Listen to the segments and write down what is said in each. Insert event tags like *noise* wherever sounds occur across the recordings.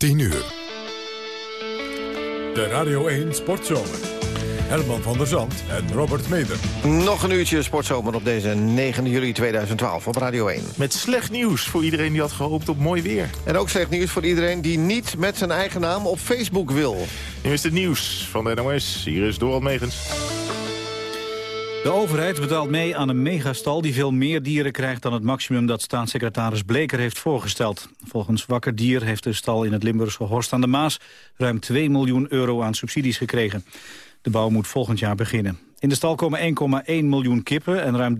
10 uur. De Radio 1 Sportzomer. Herman van der Zand en Robert Meder. Nog een uurtje sportzomer op deze 9 juli 2012 op Radio 1. Met slecht nieuws voor iedereen die had gehoopt op mooi weer. En ook slecht nieuws voor iedereen die niet met zijn eigen naam op Facebook wil. Nu is het nieuws van de NOS. Hier is Dorald Megens. De overheid betaalt mee aan een megastal die veel meer dieren krijgt dan het maximum dat staatssecretaris Bleker heeft voorgesteld. Volgens Wakker Dier heeft de stal in het Limburgse Horst aan de Maas ruim 2 miljoen euro aan subsidies gekregen. De bouw moet volgend jaar beginnen. In de stal komen 1,1 miljoen kippen en ruim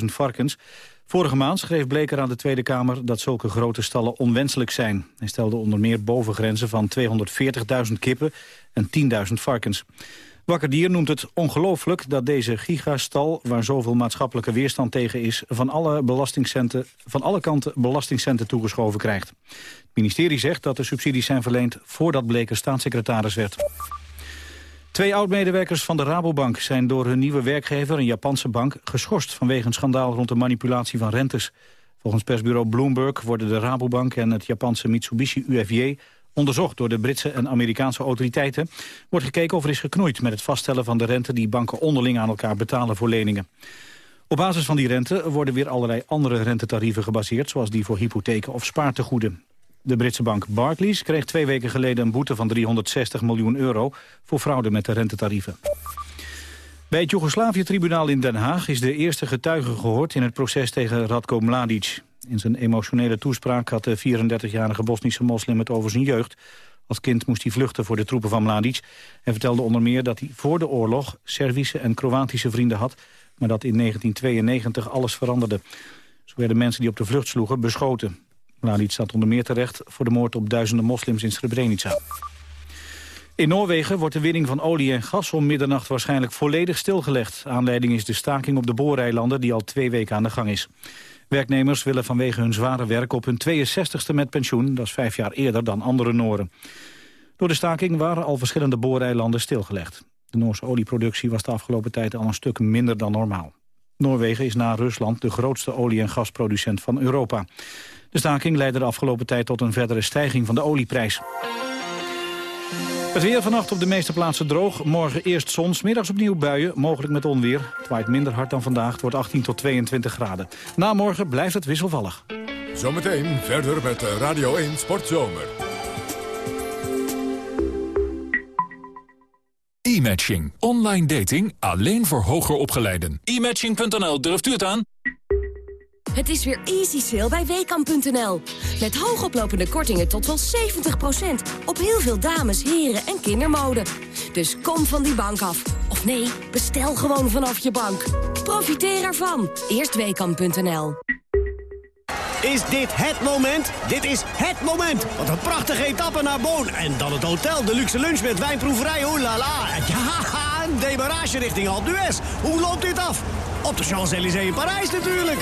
30.000 varkens. Vorige maand schreef Bleker aan de Tweede Kamer dat zulke grote stallen onwenselijk zijn. Hij stelde onder meer bovengrenzen van 240.000 kippen en 10.000 varkens. Wakker Dier noemt het ongelooflijk dat deze gigastal... waar zoveel maatschappelijke weerstand tegen is... van alle, belastingcenten, van alle kanten belastingcenten toegeschoven krijgt. Het ministerie zegt dat de subsidies zijn verleend... voordat Bleker staatssecretaris werd. Twee oud-medewerkers van de Rabobank zijn door hun nieuwe werkgever, een Japanse bank, geschorst vanwege een schandaal rond de manipulatie van rentes. Volgens persbureau Bloomberg worden de Rabobank en het Japanse Mitsubishi UFJ onderzocht door de Britse en Amerikaanse autoriteiten. Wordt gekeken of er is geknoeid met het vaststellen van de rente die banken onderling aan elkaar betalen voor leningen. Op basis van die rente worden weer allerlei andere rentetarieven gebaseerd, zoals die voor hypotheken of spaartegoeden. De Britse bank Barclays kreeg twee weken geleden een boete van 360 miljoen euro voor fraude met de rentetarieven. Bij het Joegoslavië-tribunaal in Den Haag is de eerste getuige gehoord in het proces tegen Radko Mladic. In zijn emotionele toespraak had de 34-jarige Bosnische moslim het over zijn jeugd. Als kind moest hij vluchten voor de troepen van Mladic. Hij vertelde onder meer dat hij voor de oorlog Servische en Kroatische vrienden had... maar dat in 1992 alles veranderde. Zo werden mensen die op de vlucht sloegen beschoten. Mladic staat onder meer terecht voor de moord op duizenden moslims in Srebrenica. In Noorwegen wordt de winning van olie en gas om middernacht waarschijnlijk volledig stilgelegd. Aanleiding is de staking op de booreilanden die al twee weken aan de gang is. Werknemers willen vanwege hun zware werk op hun 62ste met pensioen. Dat is vijf jaar eerder dan andere Nooren. Door de staking waren al verschillende booreilanden stilgelegd. De Noorse olieproductie was de afgelopen tijd al een stuk minder dan normaal. Noorwegen is na Rusland de grootste olie- en gasproducent van Europa. De staking leidde de afgelopen tijd tot een verdere stijging van de olieprijs. Het weer vannacht op de meeste plaatsen droog. Morgen eerst zon, middags opnieuw buien, mogelijk met onweer. Het waait minder hard dan vandaag, het wordt 18 tot 22 graden. Na morgen blijft het wisselvallig. Zometeen verder met Radio 1 Sportzomer. E-matching. Online dating alleen voor hoger opgeleiden. E-matching.nl, durft u het aan? Het is weer easy sale bij WKAM.nl. Met hoogoplopende kortingen tot wel 70%. Op heel veel dames, heren en kindermode. Dus kom van die bank af. Of nee, bestel gewoon vanaf je bank. Profiteer ervan. Eerst WKAM.nl. Is dit het moment? Dit is het moment! Wat een prachtige etappe naar Boon. En dan het hotel, de luxe lunch met wijnproeverij, oh la la. Ja, *laughs* een demarage richting Alpe d'Huez. Hoe loopt dit af? Op de Champs-Élysées in Parijs natuurlijk.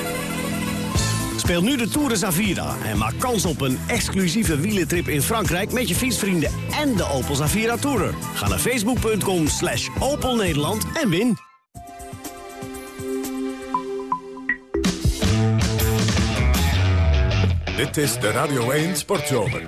Speel nu de Tour de Zavira en maak kans op een exclusieve wielentrip in Frankrijk... met je fietsvrienden en de Opel Zavira Tourer. Ga naar facebook.com slash Opel Nederland en win. Dit is de Radio 1 Sportzomer.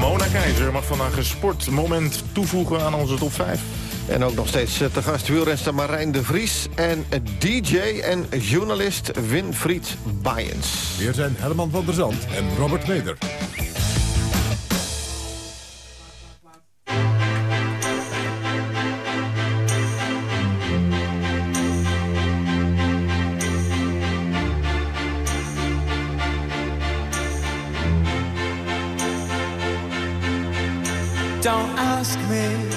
Mona Keizer mag vandaag een sportmoment toevoegen aan onze top 5. En ook nog steeds te gast wielrenster Marijn de Vries... en DJ en journalist Winfried Baaiens. Hier zijn Herman van der Zand en Robert Meder. Don't ask me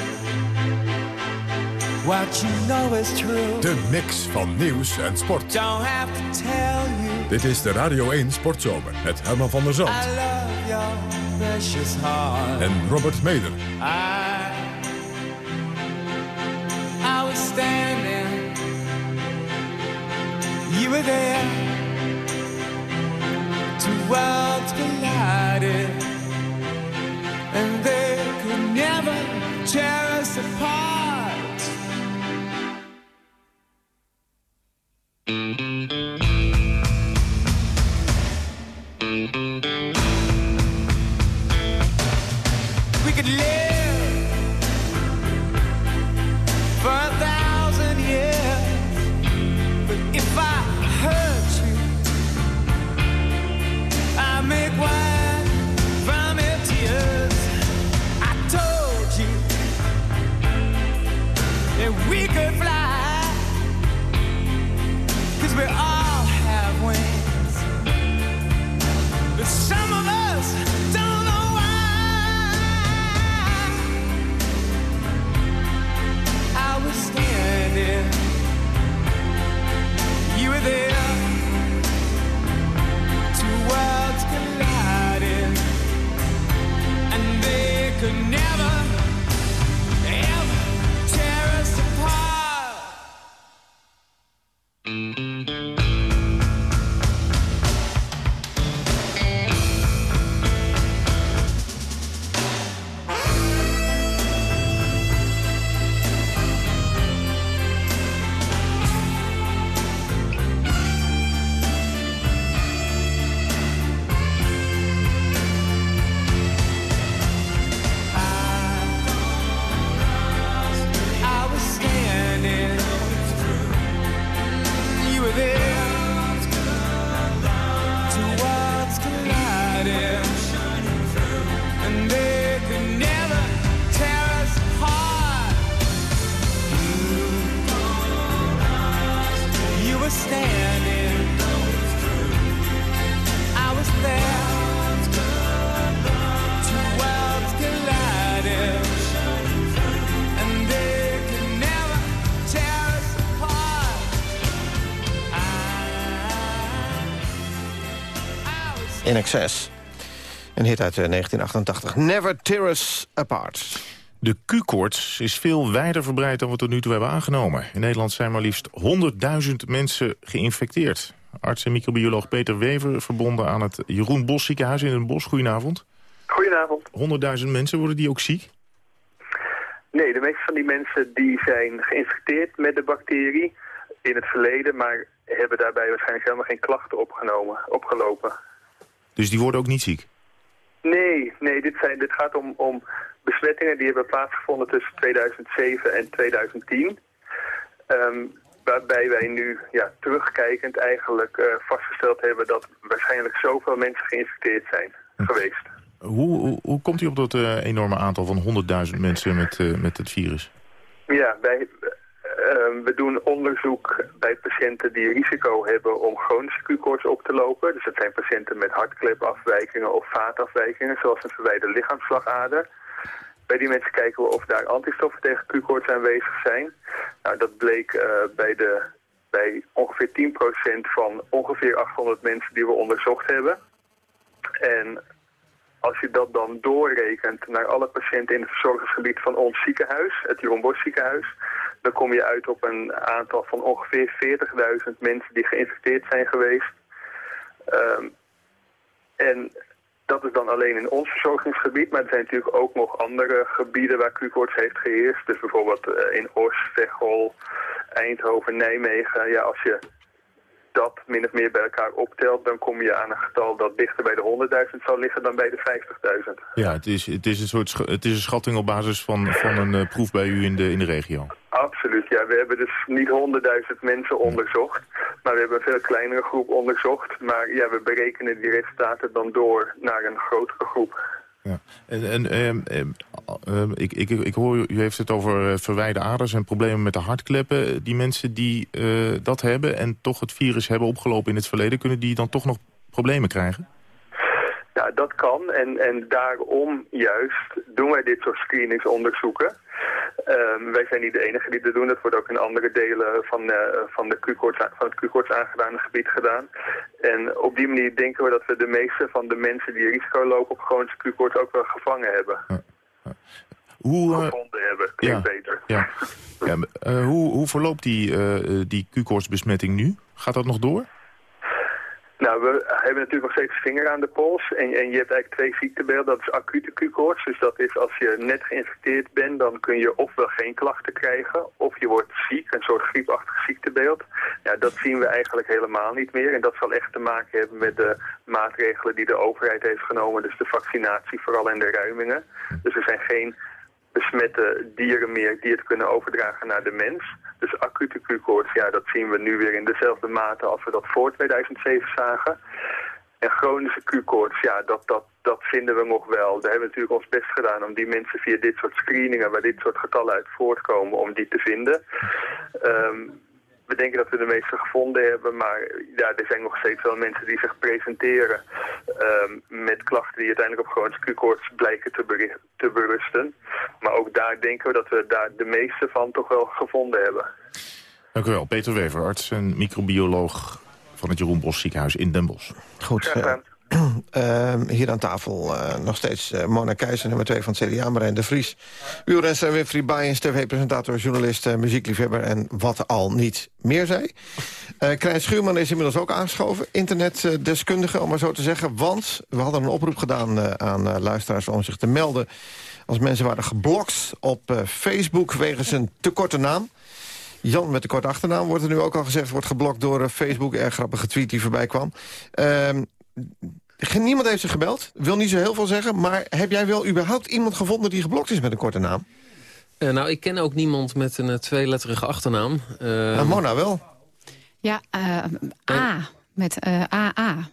what you know is true. De mix van nieuws en sport. Don't have to tell you Dit is de Radio 1 Sportzomer met Herman van der Zand I love your precious heart. en Robert Meder. I, I was standing, you were there. Two worlds collided, Excess. Een hit uit eh, 1988. Never Tear Us Apart. De Q-koorts is veel wijder verbreid dan we tot nu toe hebben aangenomen. In Nederland zijn maar liefst 100.000 mensen geïnfecteerd. Arts en microbioloog Peter Wever verbonden aan het Jeroen Bos ziekenhuis in Den Bosch. Goedenavond. Goedenavond. 100.000 mensen, worden die ook ziek? Nee, de meeste van die mensen die zijn geïnfecteerd met de bacterie in het verleden, maar hebben daarbij waarschijnlijk helemaal geen klachten opgenomen, opgelopen. Dus die worden ook niet ziek? Nee, nee dit, zijn, dit gaat om, om besmettingen die hebben plaatsgevonden tussen 2007 en 2010. Ehm, waarbij wij nu ja, terugkijkend eigenlijk eh, vastgesteld hebben dat waarschijnlijk zoveel mensen geïnfecteerd zijn geweest. Hoe, hoe, hoe komt u op dat eh, enorme aantal van 100.000 mensen met, eh, met het virus? Ja, wij, we doen onderzoek bij patiënten die risico hebben om chronische Q-koorts op te lopen. Dus dat zijn patiënten met hartklepafwijkingen of vaatafwijkingen, zoals een verwijderde lichaamsslagader. Bij die mensen kijken we of daar antistoffen tegen Q-koorts aanwezig zijn. Nou, dat bleek eh, bij, de, bij ongeveer 10% van ongeveer 800 mensen die we onderzocht hebben. En als je dat dan doorrekent naar alle patiënten in het verzorgingsgebied van ons ziekenhuis, het Jeroen Bosch ziekenhuis, dan kom je uit op een aantal van ongeveer 40.000 mensen die geïnfecteerd zijn geweest. Ehm, en dat is dan alleen in ons verzorgingsgebied, maar er zijn natuurlijk ook nog andere gebieden waar Q-koorts heeft geheerst. Dus bijvoorbeeld eh, in Os, Veghel, Eindhoven, Nijmegen. Ja, als je dat min of meer bij elkaar optelt, dan kom je aan een getal dat dichter bij de 100.000 zal liggen dan bij de 50.000. Ja, het is, het, is een soort het is een schatting op basis van, van een eh, proef bij u in de, in de regio. Absoluut, ja. We hebben dus niet 100.000 mensen onderzocht, maar we hebben een veel kleinere groep onderzocht. Maar ja, we berekenen die resultaten dan door naar een grotere groep. Ja. En, en ehm, ehm, ehm, ik, ik, ik hoor, u heeft het over eh, verwijde aders en problemen met de hartkleppen. Die mensen die eh, dat hebben en toch het virus hebben opgelopen in het verleden... kunnen die dan toch nog problemen krijgen? Ja, dat kan en, en daarom juist doen wij dit soort screeningsonderzoeken. Ehm, wij zijn niet de enige die dat doen. Dat wordt ook in andere delen van, eh, van, de Q-koorts, van het Q-koorts aangedane gebied gedaan. En op die manier denken we dat we de meeste van de mensen die risico lopen op chronische Q-koorts ook wel gevangen hebben. Hoe, eh, Gevonden hebben, klinkt beter. Ja. ja maar, eh, hoe, hoe verloopt die, die Q-koortsbesmetting nu? Gaat dat nog door? Nou, we hebben natuurlijk nog steeds vinger aan de pols. En, en je hebt eigenlijk twee ziektebeelden. Dat is acute Q-koorts. Dus dat is als je net geïnfecteerd bent, dan kun je ofwel geen klachten krijgen... of je wordt ziek, een soort griepachtig ziektebeeld. Ja, dat zien we eigenlijk helemaal niet meer. En dat zal echt te maken hebben met de maatregelen die de overheid heeft genomen. Dus de vaccinatie, vooral en de ruimingen. Dus er zijn geen besmette dieren meer die het kunnen overdragen naar de mens. Dus acute Q-koorts, ja, dat zien we nu weer in dezelfde mate als we dat voor 2007 zagen. En chronische Q-koorts, ja, dat, dat, dat vinden we nog wel. Daar hebben we natuurlijk ons best gedaan om die mensen via dit soort screeningen... waar dit soort getallen uit voortkomen, om die te vinden. Ehm, we denken dat we de meeste gevonden hebben, maar ja, er zijn nog steeds wel mensen die zich presenteren ehm, met klachten die uiteindelijk op chronische Q-koorts blijken te, te berusten. Maar ook daar denken we dat we daar de meeste van toch wel gevonden hebben. Dank u wel. Peter Wever, arts en microbioloog van het Jeroen Bos ziekenhuis in Den Bosch. Goed. Graag gedaan. eh, hier aan tafel eh, nog steeds eh, Mona Keijzer, nummer 2 van CDA, Marijn de Vries. Wielrenster Winfried Baaiens, tv-presentator, journalist, eh, muziekliefhebber... en wat al niet meer zei. Eh Krijn Schuurman is inmiddels ook aangeschoven, internetdeskundige, om maar zo te zeggen. Want we hadden een oproep gedaan aan luisteraars om zich te melden... als mensen waren geblokt op Facebook wegens een te korte naam. Jan met de korte achternaam wordt er nu ook al gezegd... wordt geblokt door Facebook. Erg grappige tweet die voorbij kwam. Ehm, niemand heeft zich gebeld. Wil niet zo heel veel zeggen. Maar heb jij wel überhaupt iemand gevonden die geblokt is met een korte naam? Eh, nou, ik ken ook niemand met een eh, tweeletterige achternaam. Eh, Nou, Mona wel. Ja, eh, A. Met eh, AA.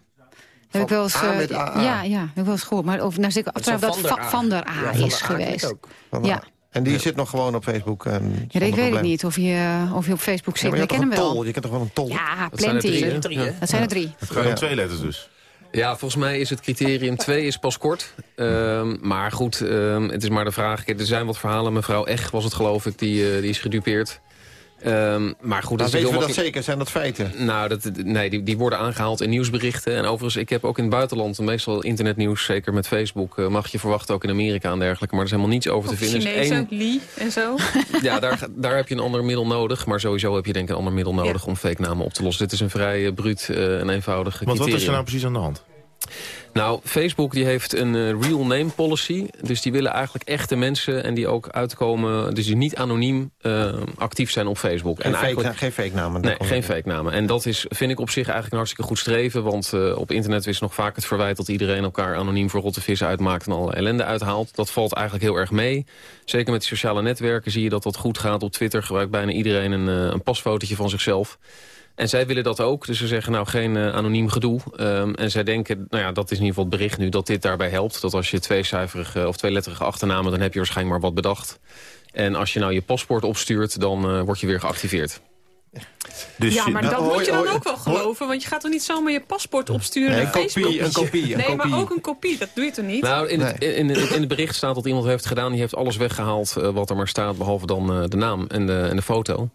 Heb ik wel eens, A met AA. Ja, ja, heb ik wel eens gehoord. Maar of, nou zit ik afvragen zou dat Van der A. Van der A Ja, Van is der A klinkt geweest. ook. Van Ja. A. En die zit nog gewoon op Facebook. En Ja, ik weet het niet of je, of je op Facebook Ja, zit. maar je maar hebt ik toch ken hem wel. tol? Je kent toch wel een tol? Ja, Dat zijn er plenty. drie, hè? Drie, hè? Dat zijn er drie. Het gaat om twee letters dus. Ja, volgens mij is het criterium 2 is pas kort. Ehm, maar goed, ehm, het is maar de vraag. Er zijn wat verhalen. Mevrouw Ech was het geloof ik, die, eh, die is gedupeerd. Ehm, maar goed, is weten we dat zeker. Zijn dat feiten? Nou, dat, nee, die, die worden aangehaald in nieuwsberichten. En overigens, ik heb ook in het buitenland meestal internetnieuws... zeker met Facebook, eh, mag je verwachten, ook in Amerika en dergelijke. Maar er is helemaal niets over te vinden. Chinees één- Lee en zo. *laughs* ja, daar, daar heb je een ander middel nodig. Maar sowieso heb je denk ik een ander middel nodig om fake namen op te lossen. Dit is een vrij eh, bruut eh, en eenvoudig Want wat is er nou precies aan de hand? Nou, Facebook die heeft een eh, real name policy. Dus die willen eigenlijk echte mensen en die ook uitkomen... dus die niet anoniem eh, actief zijn op Facebook. Geen, en fake, na- geen fake namen. Nee, geen fake namen. En dat is, vind ik op zich eigenlijk een hartstikke goed streven. Want eh, op internet is nog vaak het verwijt dat iedereen elkaar anoniem voor rotte vissen uitmaakt en alle ellende uithaalt. Dat valt eigenlijk heel erg mee. Zeker met sociale netwerken zie je dat dat goed gaat. Op Twitter gebruikt bijna iedereen een, een pasfotootje van zichzelf. En zij willen dat ook. Dus ze zeggen nou geen eh, anoniem gedoe. Ehm, en zij denken, nou ja, dat is in ieder geval het bericht nu... dat dit daarbij helpt. Dat als je tweecijferige of tweeletterige achternamen... dan heb je waarschijnlijk maar wat bedacht. En als je nou je paspoort opstuurt, dan eh, word je weer geactiveerd. Dus ja, maar nou, dat moet je dan ook wel geloven. Want je gaat toch niet zomaar je paspoort opsturen Nee, naar een kopie, Facebook? een kopie, een nee, kopie. maar ook een kopie. Dat doe je toch niet? Nou, in het, in, in, in het bericht staat dat iemand heeft gedaan... die heeft alles weggehaald eh, wat er maar staat... behalve dan eh, de naam en de, en de foto.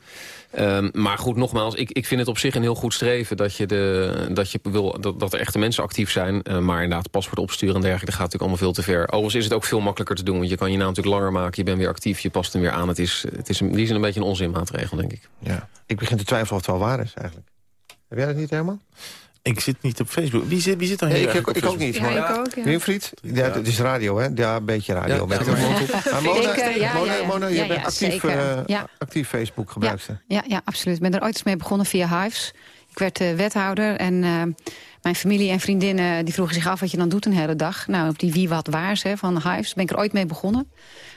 Ehm, maar goed, nogmaals, ik, ik vind het op zich een heel goed streven... dat, je de, dat, je wil, dat, dat er echte mensen actief zijn. eh, maar inderdaad, paspoort opsturen en dergelijke... dat gaat natuurlijk allemaal veel te ver. Overigens is het ook veel makkelijker te doen. Want je kan je naam natuurlijk langer maken. Je bent weer actief, je past hem weer aan. Het is, het is in die zin een beetje een onzinmaatregel, denk ik. Ja. Ik begin te twijfelen of het wel waar is eigenlijk. Heb jij dat niet helemaal? Ik zit niet op Facebook. Wie zit, wie zit er Nee, hier ik, ik ook niet. Maar- Ja, ik ook, ja. Winfried? Ja, het is radio, hè? Ja, een beetje radio. Ja, met ja, de *laughs* maar- Mona, Mona, je bent actief, eh, Ja. actief Facebook gebruikster. Ja, ja, absoluut. Ik ben er ooit eens mee begonnen via Hives. Ik werd eh, wethouder en eh, mijn familie en vriendinnen die vroegen zich af wat je dan doet een hele dag. Nou, op die wie wat waars hè, van Hives ben ik er ooit mee begonnen.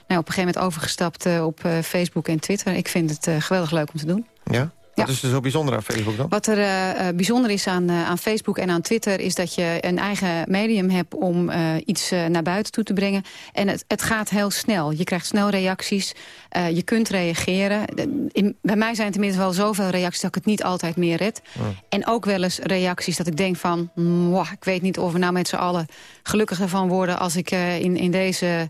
Nou, op een gegeven moment overgestapt eh, op eh, Facebook en Twitter. Ik vind het eh, geweldig leuk om te doen. Ja? Wat is er zo bijzonder aan Facebook dan? Wat er eh, eh, bijzonder is aan, eh, aan Facebook en aan Twitter... is dat je een eigen medium hebt om iets naar buiten toe te brengen. En het, het gaat heel snel. Je krijgt snel reacties. Je kunt reageren. In- bij mij zijn het inmiddels wel zoveel reacties... dat ik het niet altijd meer red. En ook wel eens reacties dat ik denk van... mwah, ik weet niet of we nou met z'n allen gelukkiger van worden... als ik in, in deze...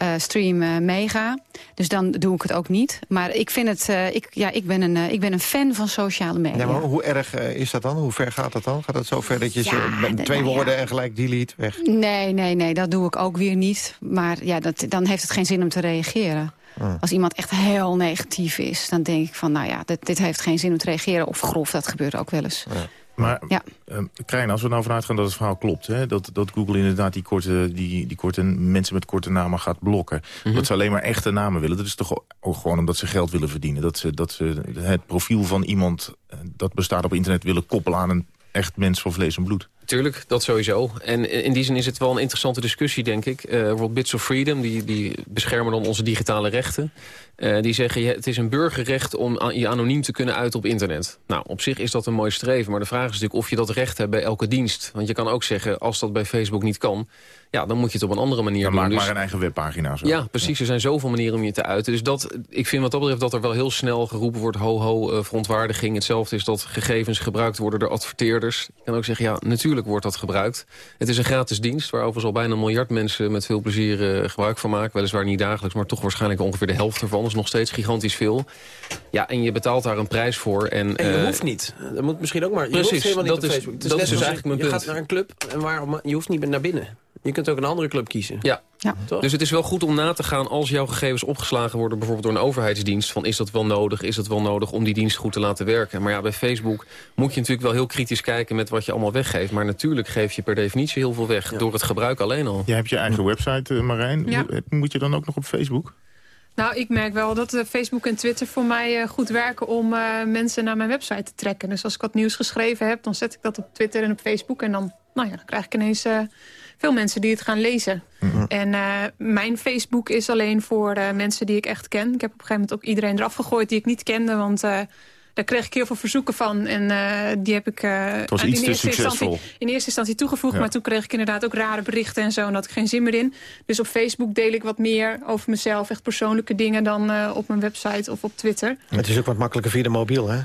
eh, stream eh, meega. Dus dan doe ik het ook niet. Maar ik vind het, eh, ik, ja, ik, ben een, ik ben een fan van sociale media. Ja, maar hoe erg is dat dan? Hoe ver gaat dat dan? Gaat het zo ver dat je Ja, ze met twee nou ja. woorden en gelijk delete weg? Nee, nee, nee, dat doe ik ook weer niet. Maar ja, dat, dan heeft het geen zin om te reageren. Ah. Als iemand echt heel negatief is, dan denk ik van... nou ja, dit, dit heeft geen zin om te reageren. Of grof, dat gebeurt ook wel eens. Maar Maar Ja. ehm, Krijn, als we nou vanuit gaan dat het verhaal klopt... Hè, dat, dat Google inderdaad die, korte, die, die korte, mensen met korte namen gaat blokken... Mhm. dat ze alleen maar echte namen willen... dat is toch ook gewoon omdat ze geld willen verdienen. Dat ze, dat ze het profiel van iemand eh, dat bestaat op internet willen koppelen... aan een echt mens van vlees en bloed. Tuurlijk, dat sowieso. En in die zin is het wel een interessante discussie, denk ik. Uh, Bits of Freedom, die, die beschermen dan onze digitale rechten. Uh, die zeggen, het is een burgerrecht om je anoniem te kunnen uiten op internet. Nou, op zich is dat een mooi streven. Maar de vraag is natuurlijk of je dat recht hebt bij elke dienst. Want je kan ook zeggen, als dat bij Facebook niet kan... ja, dan moet je het op een andere manier dan doen. maak Dus- maar een eigen webpagina. Zo. Ja, precies. Er zijn zoveel manieren om je te uiten. Dus dat, ik vind wat dat betreft dat er wel heel snel geroepen wordt... ho, ho, eh, verontwaardiging. Hetzelfde is dat gegevens gebruikt worden door adverteerders. Je kan ook zeggen, ja, natuurlijk wordt dat gebruikt. Het is een gratis dienst waar overigens al bijna een miljard mensen... met veel plezier eh, gebruik van maken. Weliswaar niet dagelijks, maar toch waarschijnlijk ongeveer de helft ervan. Dat is nog steeds gigantisch veel. Ja, en je betaalt daar een prijs voor. En, En je eh, hoeft niet. Dat moet misschien ook maar. Je Precies, hoeft helemaal niet dat op is- Facebook. Het dat net is dus eigenlijk je mijn gaat punt. naar een club en waarom, je hoeft niet naar binnen. Je kunt ook een andere club kiezen. Ja. Toch? Dus het is wel goed om na te gaan als jouw gegevens opgeslagen worden... bijvoorbeeld door een overheidsdienst. Van is dat wel nodig? Is het wel nodig om die dienst goed te laten werken? Maar ja, bij Facebook moet je natuurlijk wel heel kritisch kijken... met wat je allemaal weggeeft. Maar natuurlijk geef je per definitie heel veel weg. Door het gebruik alleen al. Jij hebt je eigen website, eh, Marijn. Ja. Moet- Moet je dan ook nog op Facebook? Nou, ik merk wel dat eh, Facebook en Twitter voor mij eh, goed werken om eh, mensen naar mijn website te trekken. Dus als ik wat nieuws geschreven heb, dan zet ik dat op Twitter en op Facebook. En dan, nou ja, dan krijg ik ineens eh, veel mensen die het gaan lezen. En eh, mijn Facebook is alleen voor eh, mensen die ik echt ken. Ik heb op een gegeven moment ook iedereen eraf gegooid die ik niet kende. Want eh, daar kreeg ik heel veel verzoeken van. En eh, die heb ik eh, was in, iets eerste instantie, in eerste instantie toegevoegd. Ja. Maar toen kreeg ik inderdaad ook rare berichten en zo. En daar had ik geen zin meer in. Dus op Facebook deel ik wat meer over mezelf. Echt persoonlijke dingen dan eh, op mijn website of op Twitter. Het is ook wat makkelijker via de mobiel, hè?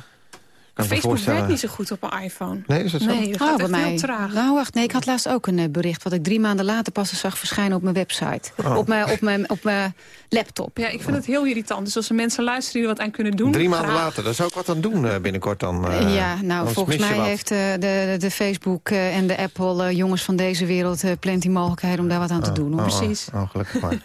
Kan Facebook werkt niet zo goed op een iPhone. Nee, is dat zo? Nee, dat Oh, gaat bij echt mij. heel traag. Nou, wacht, nee, ik had laatst ook een eh, bericht... wat ik drie maanden later pas eens zag verschijnen op mijn website. Oh. Op, mijn, op, mijn, op mijn laptop. Ja, ik vind het heel irritant. Dus als er mensen luisteren die er wat aan kunnen doen... Drie maanden graag. later, daar zou ik wat aan doen eh, binnenkort dan. eh, ja, nou, volgens mij wat. heeft eh, de, de Facebook eh, en de Apple... eh, jongens van deze wereld eh, plenty mogelijkheden om daar wat aan te doen. Hoor. Oh, oh, Oh, gelukkig maar. *laughs*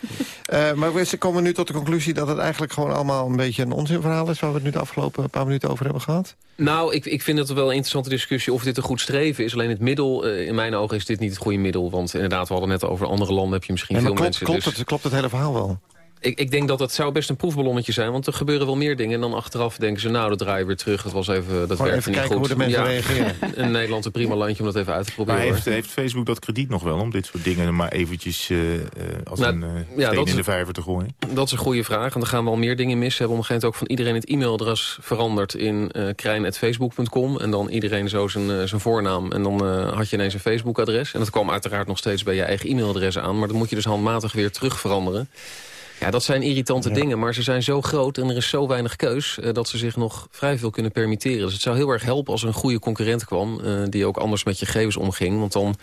Eh, maar we komen nu tot de conclusie dat het eigenlijk gewoon allemaal een beetje een onzinverhaal is... waar we het nu de afgelopen paar minuten over hebben gehad. Nou, ik, ik vind het wel een interessante discussie of dit een goed streven is. Alleen het middel, eh, in mijn ogen is dit niet het goede middel. Want inderdaad, we hadden net over andere landen heb je misschien veel klopt, mensen. klopt, dus- het, klopt het hele verhaal wel? Ik, ik denk dat het zou best een proefballonnetje zijn. Want er gebeuren wel meer dingen. En dan achteraf denken ze, nou, dat draaien we weer terug. Dat was even, dat Gewoon werkte even niet kijken goed. hoe de mensen reageren. *laughs* In Nederland een prima landje om dat even uit te Maar proberen. heeft, hoor. heeft Facebook dat krediet nog wel om dit soort dingen maar eventjes eh, eh, als Nou, een eh, ja, steen dat in is- de vijver te gooien? Dat is een goede vraag. En er gaan wel meer dingen mis. We hebben op een gegeven moment ook van iedereen het e-mailadres veranderd in eh krijn.facebook.com. En dan iedereen zo zijn, zijn voornaam. En dan eh, had je ineens een Facebook-adres. En dat kwam uiteraard nog steeds bij je eigen e-mailadres aan. Maar dat moet je dus handmatig weer terug veranderen. Ja, dat zijn irritante dingen, maar ze zijn zo groot en er is zo weinig keus... eh, dat ze zich nog vrij veel kunnen permitteren. Dus het zou heel erg helpen als er een goede concurrent kwam... eh, die ook anders met je gegevens omging. Want dan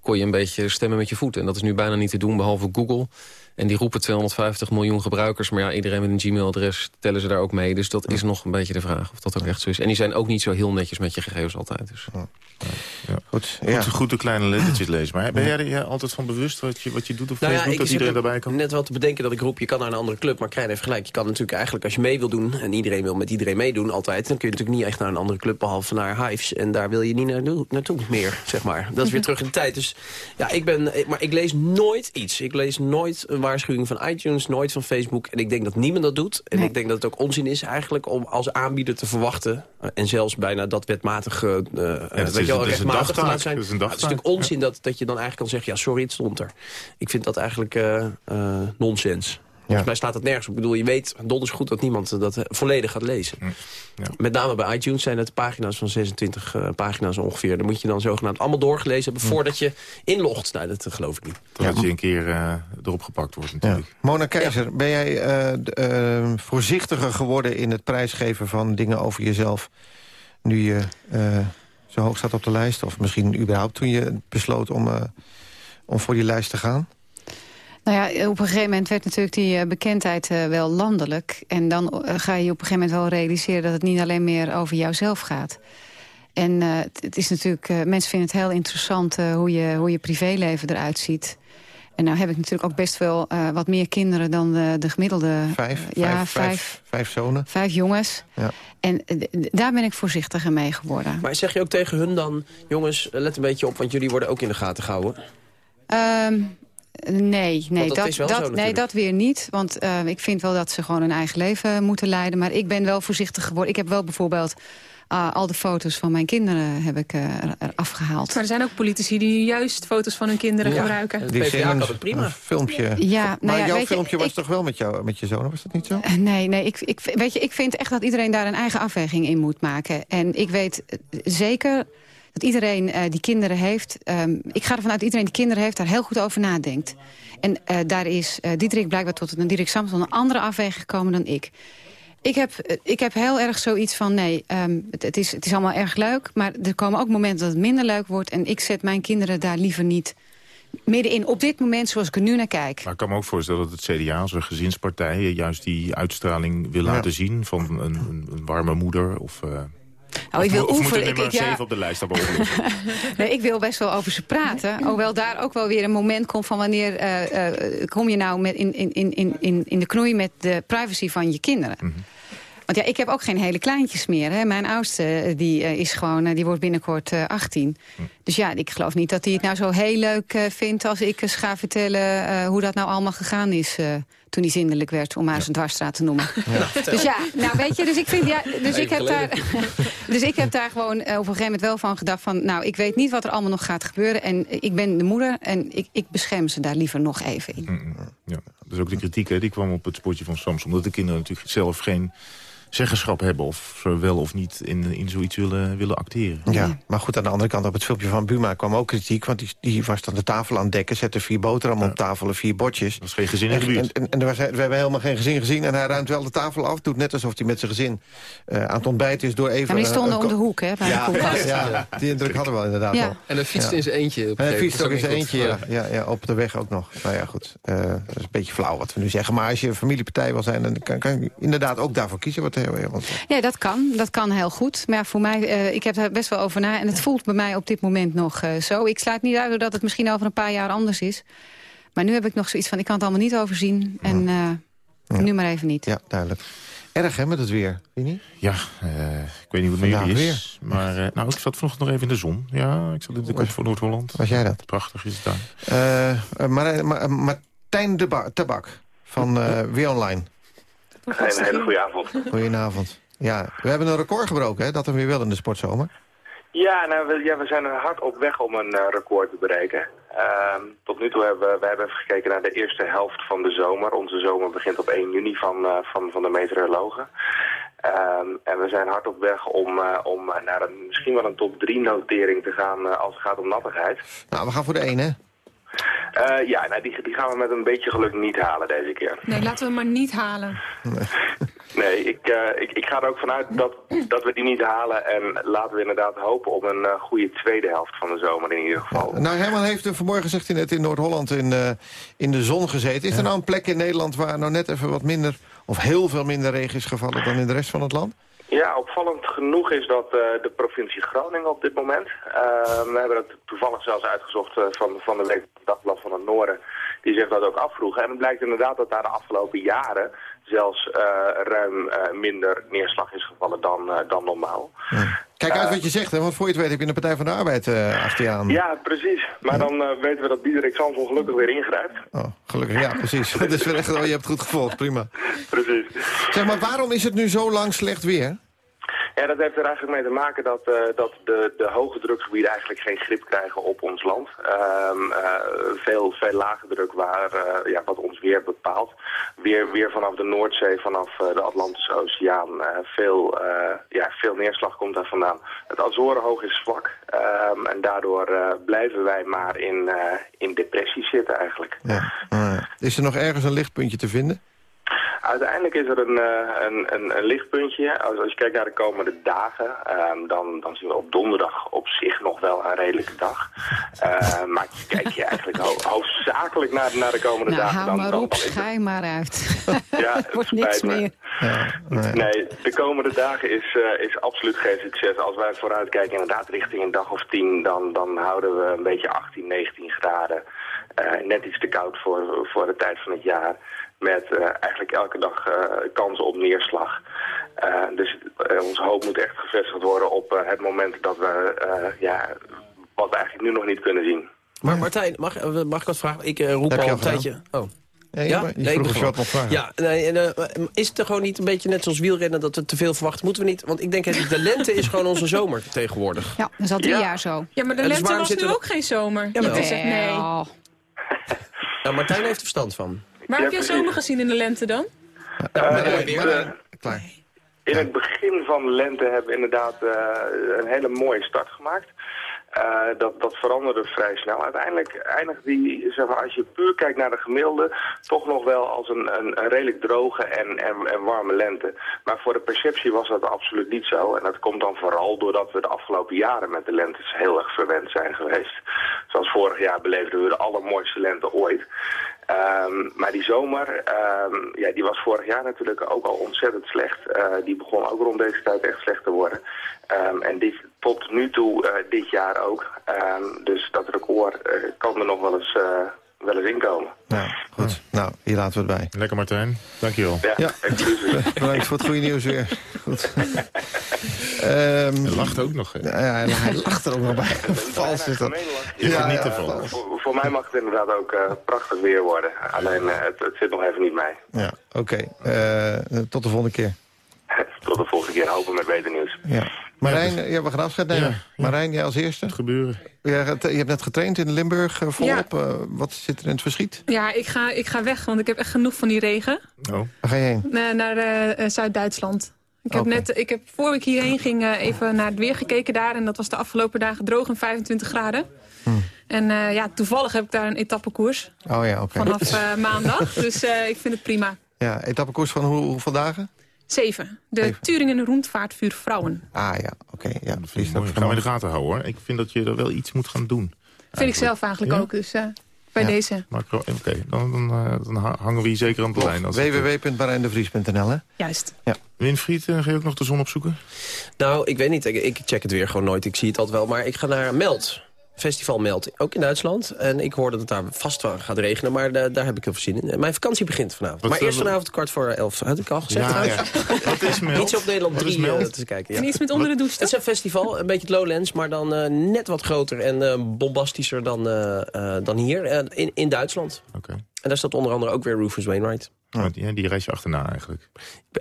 kon je een beetje stemmen met je voeten. En dat is nu bijna niet te doen, behalve Google. En die roepen 250 miljoen gebruikers. Maar ja, iedereen met een Gmail-adres tellen ze daar ook mee. Dus dat is nog een beetje de vraag of dat ook echt zo is. En die zijn ook niet zo heel netjes met je gegevens altijd. Dus. Goed, Goed, goed de kleine lettertjes *laughs* lezen. Maar ben jij er ja, altijd van bewust wat je, wat je doet op Nou ja, Facebook? ik dat iedereen daarbij kan? Net wel te bedenken dat ik roep, je kan naar een andere club. Maar Krijn heeft gelijk. Je kan natuurlijk eigenlijk, als je mee wil doen... en iedereen wil met iedereen meedoen altijd... dan kun je natuurlijk niet echt naar een andere club behalve naar Hives. En daar wil je niet naartoe, naartoe meer, zeg maar. Dat is weer *laughs* terug in de tijd. Dus ja, ik ben... Maar ik lees nooit iets. Ik lees nooit een waarschuwing van iTunes, nooit van Facebook. En ik denk dat niemand dat doet. En ik denk dat het ook onzin is eigenlijk om als aanbieder te verwachten... eh, en zelfs bijna dat wetmatig, eh eh, is- weet je wel, dat is een rechtmatig te laten zijn. Dat is een het is natuurlijk onzin dat, dat je dan eigenlijk kan zeggen... ja, sorry, het stond er. Ik vind dat eigenlijk eh, eh, nonsens. Volgens mij slaat het nergens op. Ik bedoel, je weet donders goed dat niemand dat eh, volledig gaat lezen. Met name bij iTunes zijn het pagina's van 26 eh, pagina's ongeveer. Dan moet je dan zogenaamd allemaal doorgelezen hebben... voordat je inlogt. Nou, dat eh, geloof ik niet. Totdat je een keer eh, erop gepakt wordt natuurlijk. Mona Keizer, ben jij eh, eh, voorzichtiger geworden in het prijsgeven van dingen over jezelf... nu je eh, zo hoog staat op de lijst? Of misschien überhaupt toen je besloot om, eh, om voor die lijst te gaan? Nou ja, op een gegeven moment werd natuurlijk die eh, bekendheid eh, wel landelijk. En dan eh, ga je op een gegeven moment wel realiseren... dat het niet alleen meer over jouzelf gaat. En eh, het, is natuurlijk, eh, mensen vinden het heel interessant... eh, hoe, je, hoe je privéleven eruit ziet. En nou heb ik natuurlijk ook best wel eh, wat meer kinderen dan de, de gemiddelde. Vijf? ja, vijf, vijf, vijf, vijf zonen? vijf jongens. Ja. En daar ben ik voorzichtiger mee geworden. Maar zeg je ook tegen hun dan... jongens, let een beetje op, want jullie worden ook in de gaten gehouden? Ehm, nee, nee, dat dat, is wel zo dat, nee, dat weer niet. Want eh, ik vind wel dat ze gewoon hun eigen leven moeten leiden. Maar ik ben wel voorzichtig geworden. Ik heb wel bijvoorbeeld ah, al de foto's van mijn kinderen heb ik, eh, er, er afgehaald. Maar er zijn ook politici die juist foto's van hun kinderen gebruiken. Die zingen een filmpje. Ja, maar nou ja, jouw weet je, filmpje was ik- toch wel met, jou, met je zoon, was dat niet zo? Eh, Nee, nee ik, ik, weet je, ik vind echt dat iedereen daar een eigen afweging in moet maken. En ik weet eh, zeker dat iedereen eh, die kinderen heeft... ehm, ik ga ervan uit dat iedereen die kinderen heeft daar heel goed over nadenkt. En eh, daar is eh Diederik blijkbaar tot een Diederik Samson een andere afweging gekomen dan ik. Ik heb, ik heb heel erg zoiets van, nee, ehm, het, het, is, het is allemaal erg leuk... maar er komen ook momenten dat het minder leuk wordt... en ik zet mijn kinderen daar liever niet middenin. Op dit moment, zoals ik er nu naar kijk. Maar ik kan me ook voorstellen dat het CDA als een gezinspartij... juist die uitstraling wil Ja. laten zien van een, een, een warme moeder. Of, eh Nou, ik of, wil mo- of moet oefenen. er Ik- nummer ik- ja. 7 op de lijst? *laughs* Nee, ik wil best wel over ze praten. Hoewel daar ook wel weer een moment komt van wanneer eh, eh, kom je nou met in, in, in, in, in de knoei met de privacy van je kinderen. Want ja, ik heb ook geen hele kleintjes meer. Hè. Mijn oudste eh, die, is gewoon, die wordt binnenkort eh 18. Dus ja, ik geloof niet dat hij het nou zo heel leuk eh, vindt... als ik eens ga vertellen eh, hoe dat nou allemaal gegaan is... eh, toen hij zindelijk werd, om maar eens een dwarsstraat te noemen. *laughs* Dus ja, nou weet je, dus ik vind, ja, dus ik heb daar, *laughs* dus ik heb daar gewoon eh, op een gegeven moment wel van gedacht van, nou, ik weet niet wat er allemaal nog gaat gebeuren en ik ben de moeder en ik, ik bescherm ze daar liever nog even in. Ja, dat is ook de kritiek, hè, die kwam op het spotje van Samson. Omdat de kinderen natuurlijk zelf geen zeggenschap hebben... of ze wel of niet in, in zoiets willen, willen acteren. Ja, maar goed, aan de andere kant op het filmpje van Buma kwam ook kritiek... want die, die was dan de tafel aan het dekken, zette vier boterhammen op tafel en vier bordjes. Dat is geen gezin in de en, buurt. En, en, er was, we hebben helemaal geen gezin gezien en hij ruimt wel de tafel af. Doet net alsof hij met zijn gezin eh, aan het ontbijten is door even... En die stonden om de hoek, hè, bij Ja, de koelkast. ja, die indruk hadden we wel inderdaad Ja. al. En hij fietst Ja. in zijn eentje. op een En hij gegeven fietst ook in zijn eentje, ja, ja, ja, op de weg ook nog. Nou ja, goed. eh, dat is een beetje flauw wat we nu zeggen. Maar als je een familiepartij wil zijn, dan kan, kan je inderdaad ook daarvoor kiezen. Wat heel Ja, dat kan. Dat kan heel goed. Maar ja, voor mij, eh, ik heb daar best wel over na. En het voelt bij mij op dit moment nog eh, zo. Ik sluit niet uit dat het misschien over een paar jaar anders is. Maar nu heb ik nog zoiets van, ik kan het allemaal niet overzien. En eh, nu maar even niet. Ja, duidelijk. Erg hè, met het weer. Vind je niet? Ja, eh, ik weet niet hoe het met jullie is. Maar eh, nou, ik zat vanochtend nog even in de zon. Ja, ik zat in de kust van Noord-Holland. Was jij dat? Prachtig is het daar. Eh, eh, Marij- Ma- Martijn Tabak van eh Weer Online. Een hele goede avond. Goedenavond. Ja, we hebben een record gebroken, hè, dat we weer wel in de sportzomer. Ja, nou, we, ja, we zijn er hard op weg om een eh, record te bereiken. Ehm, tot nu toe hebben we, we hebben even gekeken naar de eerste helft van de zomer. Onze zomer begint op 1 juni van, eh, van, van de meteorologen. Ehm, en we zijn hard op weg om, eh, om naar een, misschien wel een top 3 notering te gaan als het gaat om nattigheid. Nou, we gaan voor de 1, hè? Eh, ja, nou, die, die gaan we met een beetje geluk niet halen deze keer. Nee, laten we hem maar niet halen. *laughs* Nee, ik, eh, ik, ik ga er ook vanuit dat, dat we die niet halen. En laten we inderdaad hopen op een eh, goede tweede helft van de zomer in ieder geval. Nou, Herman heeft er vanmorgen, zegt hij net, in Noord-Holland in, eh, in de zon gezeten. Is er nou een plek in Nederland waar nou net even wat minder... of heel veel minder regen is gevallen dan in de rest van het land? Ja, opvallend genoeg is dat eh, de provincie Groningen op dit moment. eh, we hebben het toevallig zelfs uitgezocht eh, van, van de week Dagblad van het Noorden. Die zich dat ook afvroeg. En het blijkt inderdaad dat daar de afgelopen jaren zelfs eh, ruim eh, minder neerslag is gevallen dan, eh, dan normaal. Kijk uit wat je zegt, hè, want voor je het weet heb je een Partij van de Arbeid achter je aan. Ja, precies. Maar dan weten we dat Diederik Samson gelukkig weer ingrijpt. Oh, gelukkig, ja, precies. *laughs* Dat is weer echt, oh, je hebt het goed gevolgd, prima. *laughs* Precies. Zeg maar, waarom is het nu zo lang slecht weer? Ja, dat heeft er eigenlijk mee te maken dat, eh, dat de, de hoge drukgebieden eigenlijk geen grip krijgen op ons land. Ehm, eh, veel, veel lage druk waar, eh, ja, wat ons weer bepaalt. Weer, weer vanaf de Noordzee, vanaf de Atlantische Oceaan. veel, ja, veel neerslag komt daar vandaan. Het Azorenhoog is zwak ehm, en daardoor blijven wij maar in, in depressie zitten eigenlijk. Ja. is er nog ergens een lichtpuntje te vinden? Uiteindelijk is er een, eh, een, een, een lichtpuntje. Als, als je kijkt naar de komende dagen, ehm, dan, dan zien we op donderdag op zich nog wel een redelijke dag. Eh, maar kijk je eigenlijk ho hoofdzakelijk naar, naar de komende Nou, dagen... dan, maar dan, op, schij maar uit. *laughs* ja, het *laughs* wordt niks spijt me. meer. Nee, de komende dagen is, eh, is absoluut geen succes. Als wij vooruitkijken inderdaad richting een dag of tien, dan, dan houden we een beetje 18, 19 graden. eh, net iets te koud voor, voor de tijd van het jaar. Met eh, eigenlijk elke dag uh, kansen op neerslag. Uh, dus onze hoop moet echt gevestigd worden op het moment dat we, ja, wat we eigenlijk nu nog niet kunnen zien. Maar Martijn, mag, mag ik wat vragen? Ik roep al een tijdje... Oh. Ja, ja? Je nee, vroeg wat nog vragen. Ja, nee, en, is het er gewoon niet een beetje net zoals wielrennen dat we te veel verwachten? Moeten we niet? Want ik denk dat de lente is gewoon onze zomer tegenwoordig. Ja, dat is al drie jaar zo. Ja, maar de lente dus was nu ook geen zomer. Ja, maar nee. nee. Nou, Martijn heeft er verstand van. Maar heb je zomer gezien in de lente dan? Uh, weer, klaar. In het begin van de lente hebben we inderdaad uh, een hele mooie start gemaakt. Uh, dat, dat veranderde vrij snel. Uiteindelijk eindigt die, zeg maar, als je puur kijkt naar de gemiddelde, toch nog wel als een, een, een redelijk droge en, en, en, warme lente. Maar voor de perceptie was dat absoluut niet zo. En dat komt dan vooral doordat we de afgelopen jaren met de lentes heel erg verwend zijn geweest. Zoals vorig jaar beleefden we de allermooiste lente ooit. Um, maar die zomer, um, ja, die was vorig jaar natuurlijk ook al ontzettend slecht. Uh, die begon ook rond deze tijd echt slecht te worden. Um, en dit, tot nu toe uh, dit jaar ook. dus dat record uh, kan er nog wel eens, wel eens inkomen. Nou, goed. Nou, hier laten we het bij. Lekker Martijn. Dankjewel. Ja, ja. *laughs* bedankt voor het goede nieuws weer. Goed. Um, *laughs* hij lacht ook nog. Hè? Ja, hij lacht er ook nog bij. *laughs* Vals is dat. Je ja, niet te vals. Voor, voor, mij mag het inderdaad ook uh, prachtig weer worden. Alleen uh, het, het, zit nog even niet mee. Ja, oké. Okay. Uh, tot de volgende keer. tot de volgende keer. Hopen met beter nieuws. Ja. Marijn, ja, ja, we gaan afscheid nemen. Ja, ja. Marijn, jij als eerste. Het gebeuren. Je, je hebt net getraind in Limburg uh, volop. Uh, wat zit er in het verschiet? Ja, ik ga, ik ga weg, want ik heb echt genoeg van die regen. Oh. Waar ga je heen? naar, naar uh, Zuid-Duitsland. Ik heb, okay. net, ik heb voor ik hierheen ging even naar het weer gekeken daar. En dat was de afgelopen dagen droog en 25 graden. Hmm. En ja, toevallig heb ik daar een etappekoers. Oh ja, oké. Okay. Vanaf maandag. *laughs* dus ik vind het prima. Ja, etappekoers van hoe, hoeveel dagen? Zeven. De Zeven. Turingen Rondvaart voor Vrouwen. Ah ja, oké. Okay. Ja, dat is mooi. Gaan we in de gaten houden hoor. Ik vind dat je er wel iets moet gaan doen. Vind eigenlijk. ik zelf eigenlijk ja? ook. Dus uh, bij ja. deze. Oké, okay. dan, dan, uh, dan, hangen we hier zeker aan de lijn. www.marijndevries.nl hè? Juist. Ja. Winfried, uh, ga je ook nog de zon opzoeken? Nou, ik weet niet. Ik, ik check het weer gewoon nooit. Ik zie het altijd wel. Maar ik ga naar Meld. Festival meldt, ook in Duitsland. En ik hoorde dat het daar vast wel gaat regenen, maar da daar heb ik heel veel zin in. Mijn vakantie begint vanavond. Wat maar eerst vanavond kwart voor elf, had ik al gezegd. Ja, ja. Wat is Meld? Iets op Nederland 3 uh, te kijken. Ja. En iets met onder de douche, Het is een festival, een beetje het Lowlands, maar dan uh, net wat groter en uh, bombastischer dan, uh, dan hier in, in Duitsland. Oké. Okay. En daar staat onder andere ook weer Rufus Wainwright. Oh, die, die reis je achterna eigenlijk.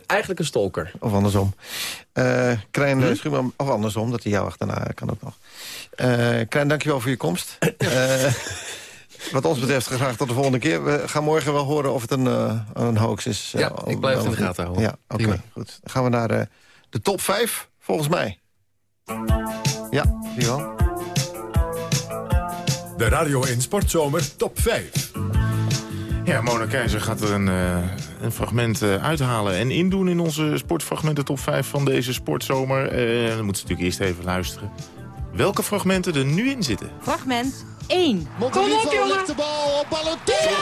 Eigenlijk een stalker. Of andersom. Uh, Krijn hm? Schuurman, of andersom, dat hij jou achterna kan ook nog. Uh, Krijn, dankjewel voor je komst. uh, *laughs* wat ons betreft graag tot de volgende keer. We gaan morgen wel horen of het een, uh, een hoax is. Ja, ik blijf het in de gaten houden. Ja, oké, okay, goed. Dan gaan we naar uh, de top 5, volgens mij. Ja, die wel. De Radio in Sportzomer top 5. Ja, Mona Keizer gaat er een, uh, een fragment uh, uithalen en indoen in onze sportfragmenten top 5 van deze sportzomer. Uh, dan moet ze natuurlijk eerst even luisteren. Welke fragmenten er nu in zitten? Fragment 1. Kom op, jongen! legt de bal op Balotelli,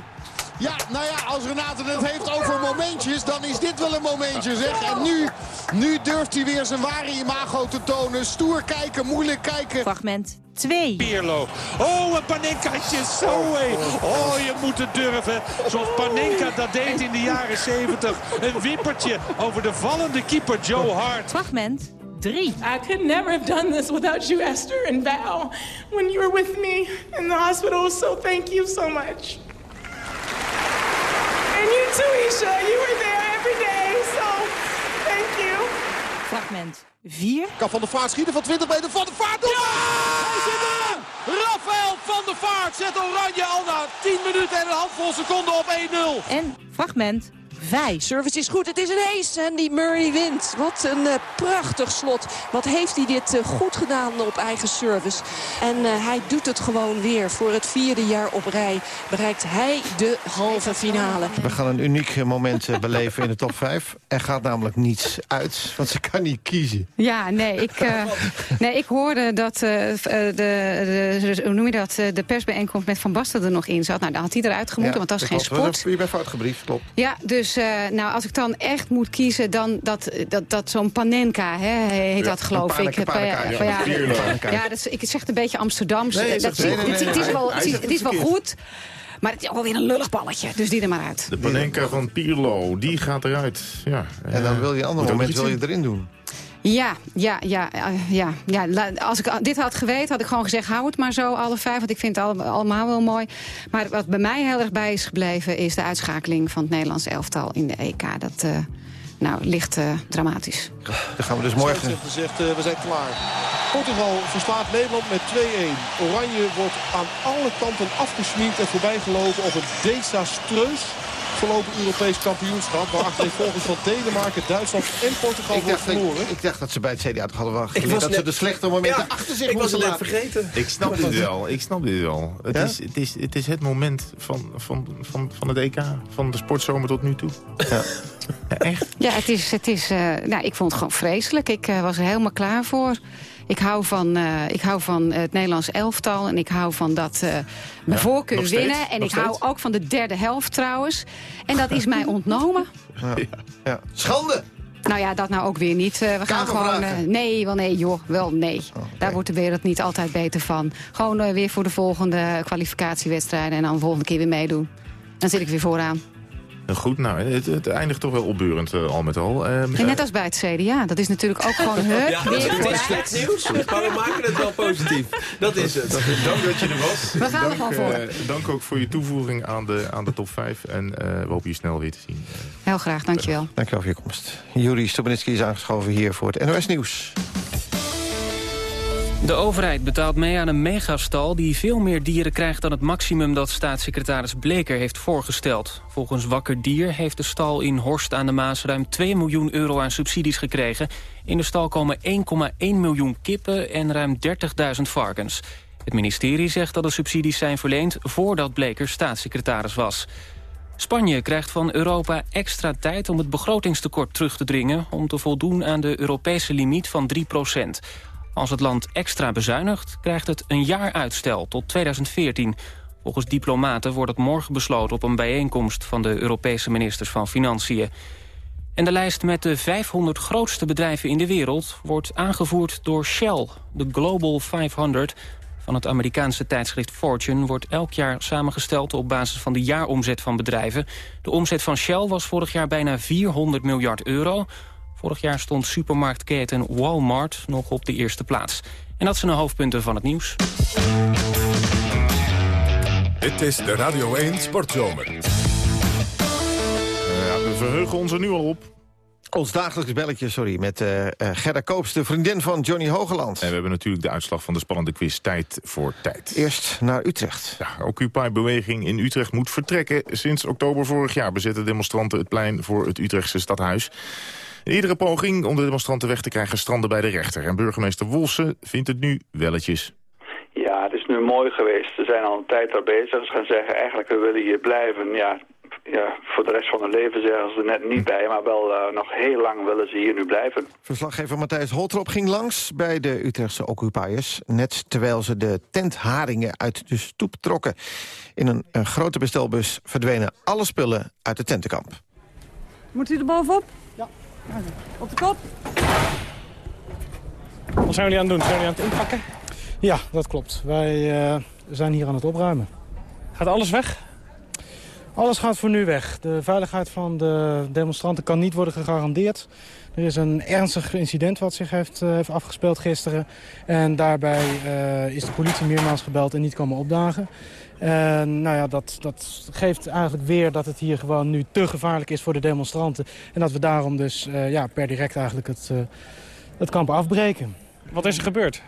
2-0. Ja, nou ja, als Renate het heeft over momentjes, dan is dit wel een momentje, zeg. En nu, nu durft hij weer zijn ware imago te tonen. Stoer kijken, moeilijk kijken. Fragment 2. Pierlo. Oh, een Panenkaatje. Zo hé. Oh, je moet het durven. Zoals Panenka dat deed in de jaren 70. Een wippertje over de vallende keeper Joe Hart. Fragment 3. I could never have done this without you, Esther and Val, when you were with me in the hospital. So thank you so much. And you too, Isha. You were there every day, so thank you. Fragment 4. Kan Van der Vaart schieten van 20 meter. Van der Vaart! Ja! Hij zit erin! Rafael van der Vaart zet Oranje al na 10 minuten en een handvol seconden op 1-0. En fragment 5. Service is goed, het is een ace en die Murray wint. Wat een uh, prachtig slot. Wat heeft hij dit uh, goed gedaan op eigen service. En uh, hij doet het gewoon weer. Voor het vierde jaar op rij bereikt hij de halve finale. We gaan een uniek moment beleven in de top 5. Er gaat namelijk niets uit, want ze kan niet kiezen. Ja, nee, ik, nee, ik hoorde dat de, de, hoe noem je dat, de persbijeenkomst met Van Basten er nog in zat. Nou, dan had hij eruit gemoeten, ja, want dat is geen sport. Je bent fout gebriefd, klopt. Ja, dus Dus uh, nou, als ik dan echt moet kiezen, dan dat, dat, dat zo'n panenka, hè, heet dat geloof ik. Panenka, ja, ja, ja, ja, dat is, ik zeg het een beetje Amsterdams. Nee, dat, nee, nee, nee, het, is wel, het is, zegt het is wel goed. Maar het is ook wel weer een lullig balletje, dus die er maar uit. De Panenka van Pierlo, die gaat eruit. Ja, En dan wil je een ander moment wil je in. erin doen. Ja, ja, ja, eh, ja, ja. Als ik dit had geweten, had ik gewoon gezegd... hou het maar zo, alle vijf, want ik vind het alle- allemaal wel mooi. Maar wat bij mij heel erg bij is gebleven... is de uitschakeling van het Nederlands elftal in de EK. Dat eh, nou, ligt eh, dramatisch. Dan gaan we dus morgen... gezegd, eh, we zijn klaar. Portugal verslaat Nederland met 2-1. Oranje wordt aan alle kanten afgesminkt en voorbijgelopen op een desastreus verlopen Europees kampioenschap. Waar achtereenvolgens van Denemarken, Duitsland en Portugal Ik dacht, verloren. ik, ik dacht dat ze bij het CDA toch hadden wel Ik geleerd dat net- ze de slechte momenten Ja, achter zich ik was moesten laten. vergeten. Ik snap dit wel, ik snap dit wel. Het, Ja? is, het, is, het is het moment van, van, van, van het EK, van de sportzomer tot nu toe. Ja. echt? Ja, het is, het is, eh, nou, ik vond het gewoon vreselijk. Ik eh, was er helemaal klaar voor. Ik hou, van, eh, ik hou van het Nederlands elftal en ik hou van dat eh mijn voorkeur nog steeds? winnen. En ik hou ook van de derde helft trouwens. En dat is mij *laughs* ontnomen. Ja. Ja. Schande! Nou ja, dat nou ook weer niet. Eh, we gaan gewoon... Eh, nee, wel nee, joh. Wel nee. Daar wordt de wereld niet altijd beter van. Gewoon eh, weer voor de volgende kwalificatiewedstrijden... en dan de volgende keer weer meedoen. Dan zit ik weer vooraan. Goed, nou, het, het eindigt toch wel opbeurend eh, al met al. En net als bij het CDA. Dat is natuurlijk ook gewoon... Hup, Ja, weer het is slecht nieuws, maar we maken het wel positief. Dat is het. Dank dat je er was. We gaan er dank, gewoon voor. eh, dank ook voor je toevoeging aan de, aan de top 5. En eh, we hopen je snel weer te zien. Heel graag, dankjewel. Dankjewel voor je komst. Juri Stubenitski is aangeschoven hier voor het NOS Nieuws. De overheid betaalt mee aan een megastal die veel meer dieren krijgt dan het maximum dat staatssecretaris Bleker heeft voorgesteld. Volgens Wakker Dier heeft de stal in Horst aan de Maas ruim 2 miljoen euro aan subsidies gekregen. In de stal komen 1,1 miljoen kippen en ruim 30.000 varkens. Het ministerie zegt dat de subsidies zijn verleend voordat Bleker staatssecretaris was. Spanje krijgt van Europa extra tijd om het begrotingstekort terug te dringen... om te voldoen aan de Europese limiet van 3 Als het land extra bezuinigt, krijgt het een jaar uitstel tot 2014. Volgens diplomaten wordt het morgen besloten op een bijeenkomst... van de Europese ministers van Financiën. En de lijst met de 500 grootste bedrijven in de wereld... wordt aangevoerd door Shell, de Global 500 van het Amerikaanse tijdschrift Fortune wordt elk jaar samengesteld op basis van de jaaromzet van bedrijven. De omzet van Shell was vorig jaar bijna 400 miljard euro. Vorig jaar stond supermarktketen Walmart nog op de eerste plaats. En dat zijn de hoofdpunten van het nieuws. Dit is de Radio 1 Sportzomer. Ja, we verheugen ons er nu al op. Ons dagelijks belletje, sorry, met eh eh, Gerda Koops, de vriendin van Johnny Hogeland. En we hebben natuurlijk de uitslag van de spannende quiz Tijd voor Tijd. Eerst naar Utrecht. Ja, Occupy-beweging in Utrecht moet vertrekken. Sinds oktober vorig jaar bezetten demonstranten het plein voor het Utrechtse stadhuis. Iedere poging om de demonstranten weg te krijgen stranden bij de rechter. En burgemeester Wolsen vindt het nu welletjes. Ja, het is nu mooi geweest. Ze zijn al een tijd daar bezig. Ze gaan zeggen, eigenlijk we willen hier blijven. Ja, ja, voor de rest van hun leven zeggen ze er net niet bij. Maar wel eh, nog heel lang willen ze hier nu blijven. Verslaggever Matthijs Holtrop ging langs bij de Utrechtse occupiers... net terwijl ze de tentharingen uit de stoep trokken. In een, een grote bestelbus verdwenen alle spullen uit de tentenkamp. Moet u er bovenop? Op de kop? Wat zijn jullie aan het doen? Zijn jullie aan het inpakken? Ja, dat klopt. Wij eh, zijn hier aan het opruimen. Gaat alles weg? Alles gaat voor nu weg. De veiligheid van de demonstranten kan niet worden gegarandeerd. Er is een ernstig incident wat zich heeft, eh, heeft afgespeeld gisteren. En daarbij eh, is de politie meermaals gebeld en niet komen opdagen. En nou ja, dat, dat geeft eigenlijk weer dat het hier gewoon nu te gevaarlijk is voor de demonstranten. En dat we daarom dus eh, ja, per direct eigenlijk het, eh, het kamp afbreken. Wat is er gebeurd?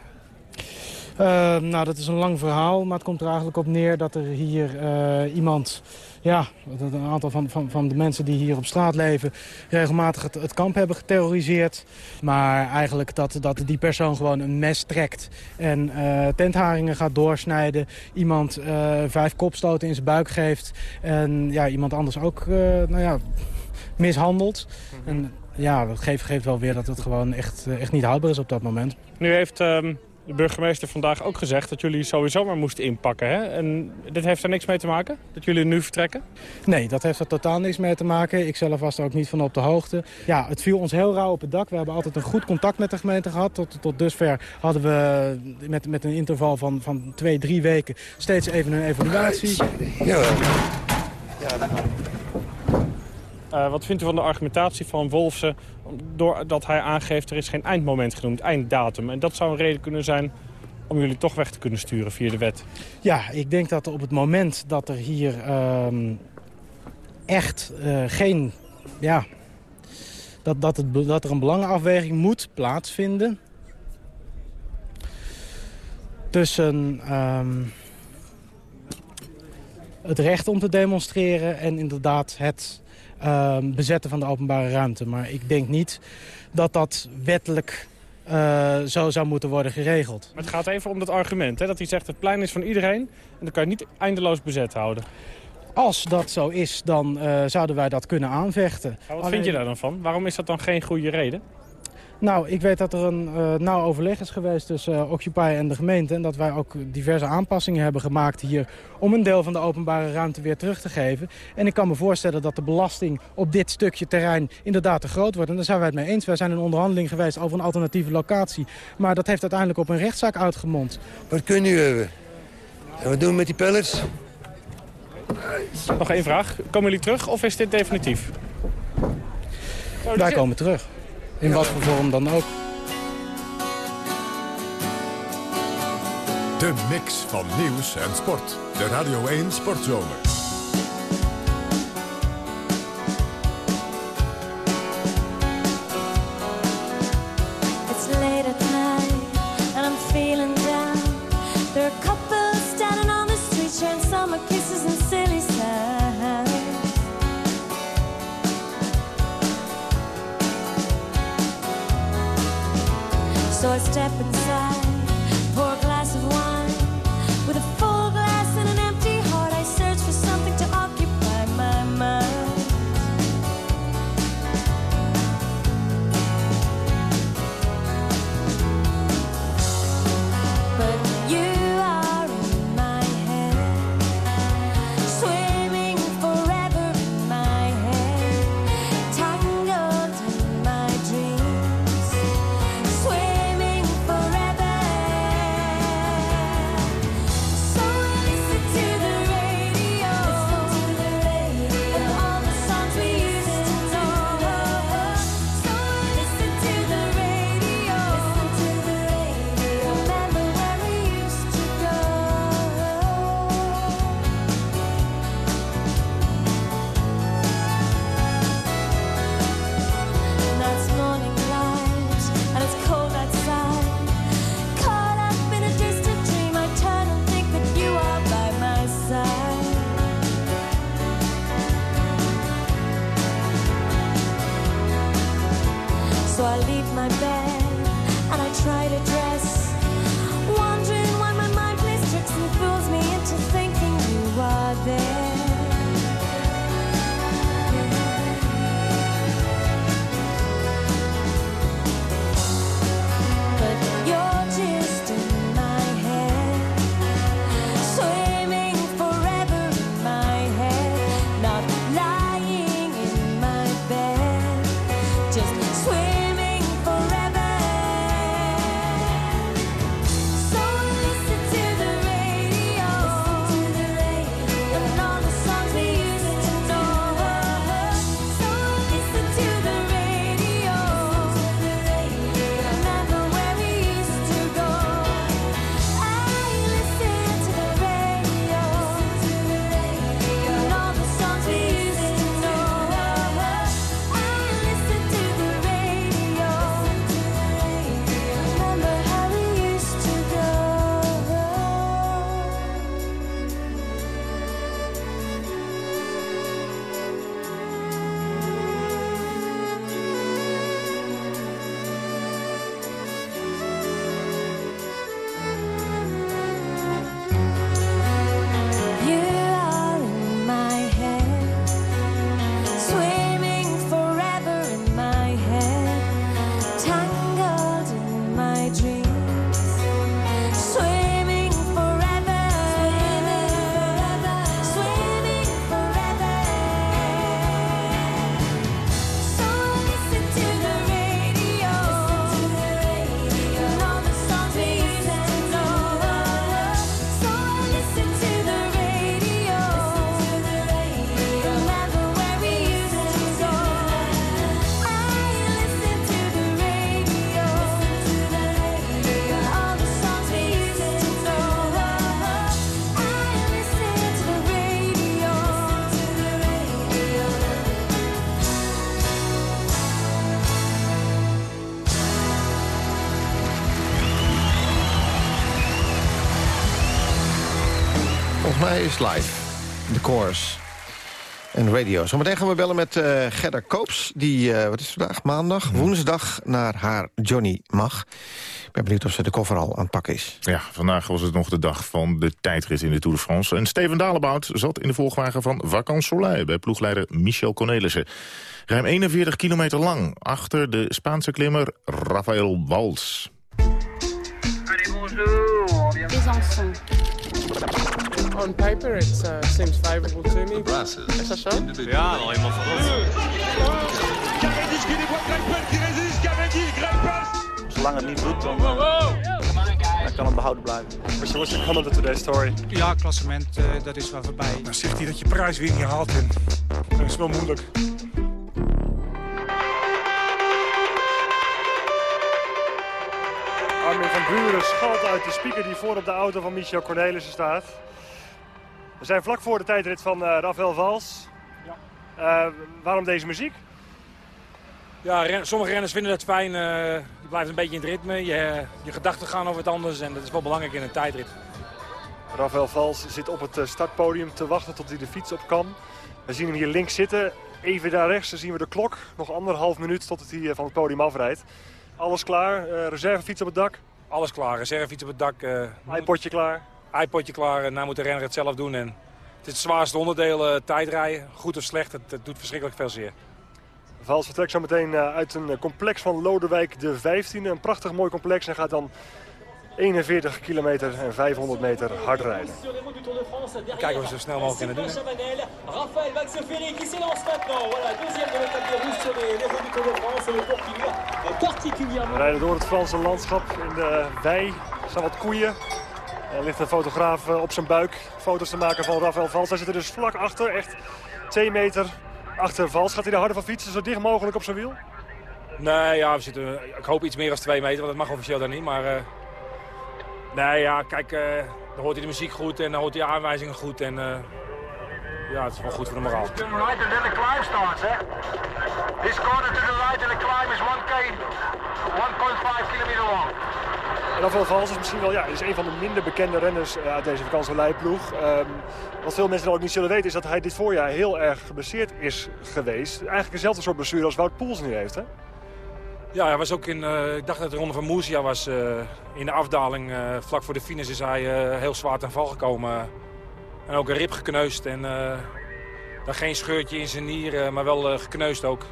Eh, nou, dat is een lang verhaal, maar het komt er eigenlijk op neer dat er hier eh, iemand... Ja, dat een aantal van, van, van de mensen die hier op straat leven... regelmatig het, het kamp hebben geterroriseerd. Maar eigenlijk dat, dat die persoon gewoon een mes trekt... en eh, tentharingen gaat doorsnijden. Iemand vijf kopstoten in zijn buik geeft. En ja, iemand anders ook nou ja, mishandelt. En ja, dat geeft, geeft wel weer dat het gewoon echt, echt niet houdbaar is op dat moment. Nu heeft ehm, de burgemeester vandaag ook gezegd dat jullie sowieso maar moesten inpakken. Hè? En dit heeft er niks mee te maken, dat jullie nu vertrekken? Nee, dat heeft er totaal niks mee te maken. Ik zelf was er ook niet van op de hoogte. Ja, het viel ons heel rauw op het dak. We hebben altijd een goed contact met de gemeente gehad. Tot, tot dusver hadden we met, met een interval van, van twee, drie weken steeds even een evaluatie. Ja, Uh, wat vindt u van de argumentatie van Wolfsen... doordat hij aangeeft er is geen eindmoment genoemd, einddatum. En dat zou een reden kunnen zijn om jullie toch weg te kunnen sturen via de wet. Ja, ik denk dat op het moment dat er hier uh, echt uh, geen... Ja, dat, dat, het, dat er een belangenafweging moet plaatsvinden... tussen... Uh, het recht om te demonstreren en inderdaad het uh, bezetten van de openbare ruimte. Maar ik denk niet dat dat wettelijk uh, zo zou moeten worden geregeld. Maar het gaat even om dat argument, hè, dat hij zegt het plein is van iedereen... en dan kan je niet eindeloos bezet houden. Als dat zo is, dan uh, zouden wij dat kunnen aanvechten. wat Alleen... vind je daar dan van? Waarom is dat dan geen goede reden? Nou, ik weet dat er een uh, nauw overleg is geweest tussen uh, Occupy en de gemeente... en dat wij ook diverse aanpassingen hebben gemaakt hier... om een deel van de openbare ruimte weer terug te geven. En ik kan me voorstellen dat de belasting op dit stukje terrein inderdaad te groot wordt. En daar zijn wij het mee eens. Wij zijn in onderhandeling geweest over een alternatieve locatie. Maar dat heeft uiteindelijk op een rechtszaak uitgemond. Wat kunnen nu hebben? En wat doen we met die pellets? Nog één vraag. Komen jullie terug of is dit definitief? Wij komen terug. In wat voor vorm dan ook. De mix van nieuws en sport. De Radio 1 Sportzomer. My bed Live. De chorus. En radio. Zometeen gaan we bellen met eh Gerda Koops. Die, eh, wat is het vandaag? Maandag, woensdag, naar haar Johnny mag. Ik ben benieuwd of ze de koffer al aan het pakken is. Ja, vandaag was het nog de dag van de tijdrit in de Tour de France. En Steven Dalebout zat in de volgwagen van Vacances Soleil... bij ploegleider Michel Cornelissen. Ruim 41 kilometer lang, achter de Spaanse klimmer Rafael Wals. Besançon. On paper, it uh, seems favorable to me. Is dat zo? Ja, helemaal qui résiste, Cavendish, Greipel! Zolang het niet doet, dan, dan kan het behouden blijven. What's your, what's your comment today's story? Ja, klassement, eh, dat is wel voorbij. Dan zegt hij dat je prijs weer niet haalt. En dat is wel moeilijk. Armin van Buren schalt uit de speaker die voor op de auto van Michel Cornelissen staat. We zijn vlak voor de tijdrit van eh Rafael Vals. Eh, waarom deze muziek? Ja, ren- sommige renners vinden dat fijn. eh, je blijft een beetje in het ritme. Je, je gedachten gaan over het anders en dat is wel belangrijk in een tijdrit. Rafael Vals zit op het startpodium te wachten tot hij de fiets op kan. We zien hem hier links zitten. Even daar rechts zien we de klok. Nog anderhalf minuut tot het hij van het podium afrijdt. Alles klaar. reservefiets op het dak. Alles klaar, reservefiets op het dak. eh iPodje klaar. iPodje klaar, en nou moet de renner het zelf doen. En het is het zwaarste onderdeel, eh, tijdrijden. Goed of slecht, het, het doet verschrikkelijk veel zeer. Vals vertrekt zo meteen eh, uit een eh, complex van Lodewijk de 15e. Een prachtig mooi complex en gaat dan 41 kilometer en 500 meter hard rijden. Kijken of we zo snel mogelijk kunnen doen. hè. Chavanel, Raphaël Vaxeferry qui s'élance maintenant. Voilà, deuxième de l'étape des Rousses sur les, les rues du Tour de France. Le particulier, particulièrement. We rijden door het Franse landschap in de wei. Er staan wat koeien. Er ligt een fotograaf eh, op zijn buik foto's te maken van Rafael Vals. Hij zit er dus vlak achter, echt 2 meter achter Vals. Gaat hij er harder van fietsen, zo dicht mogelijk op zijn wiel? Nee, ja, we zitten, ik hoop iets meer dan twee meter, want dat mag officieel dan niet. Maar eh, nee, ja, kijk, eh, dan hoort hij de muziek goed en dan hoort hij de aanwijzingen goed. En eh, ja, het is wel goed voor de moraal. Right and then the climb starts, eh? This corner to the right and the climb is 1k, 1.5 kilometer long. Rafael Vals is misschien wel ja, is een van de minder bekende renners eh, uit deze vakantieleiploeg. Ehm wat veel mensen ook niet zullen weten is dat hij dit voorjaar heel erg geblesseerd is geweest. Eigenlijk dezelfde soort blessure als Wout Poels nu heeft, hè? Ja, hij was ook in, eh, ik dacht dat de ronde van Murcia was. eh, in de afdaling, vlak voor de finish, is hij heel zwaar ten val gekomen. En ook een rib gekneusd. En dan geen scheurtje in zijn nieren, maar wel gekneusd ook.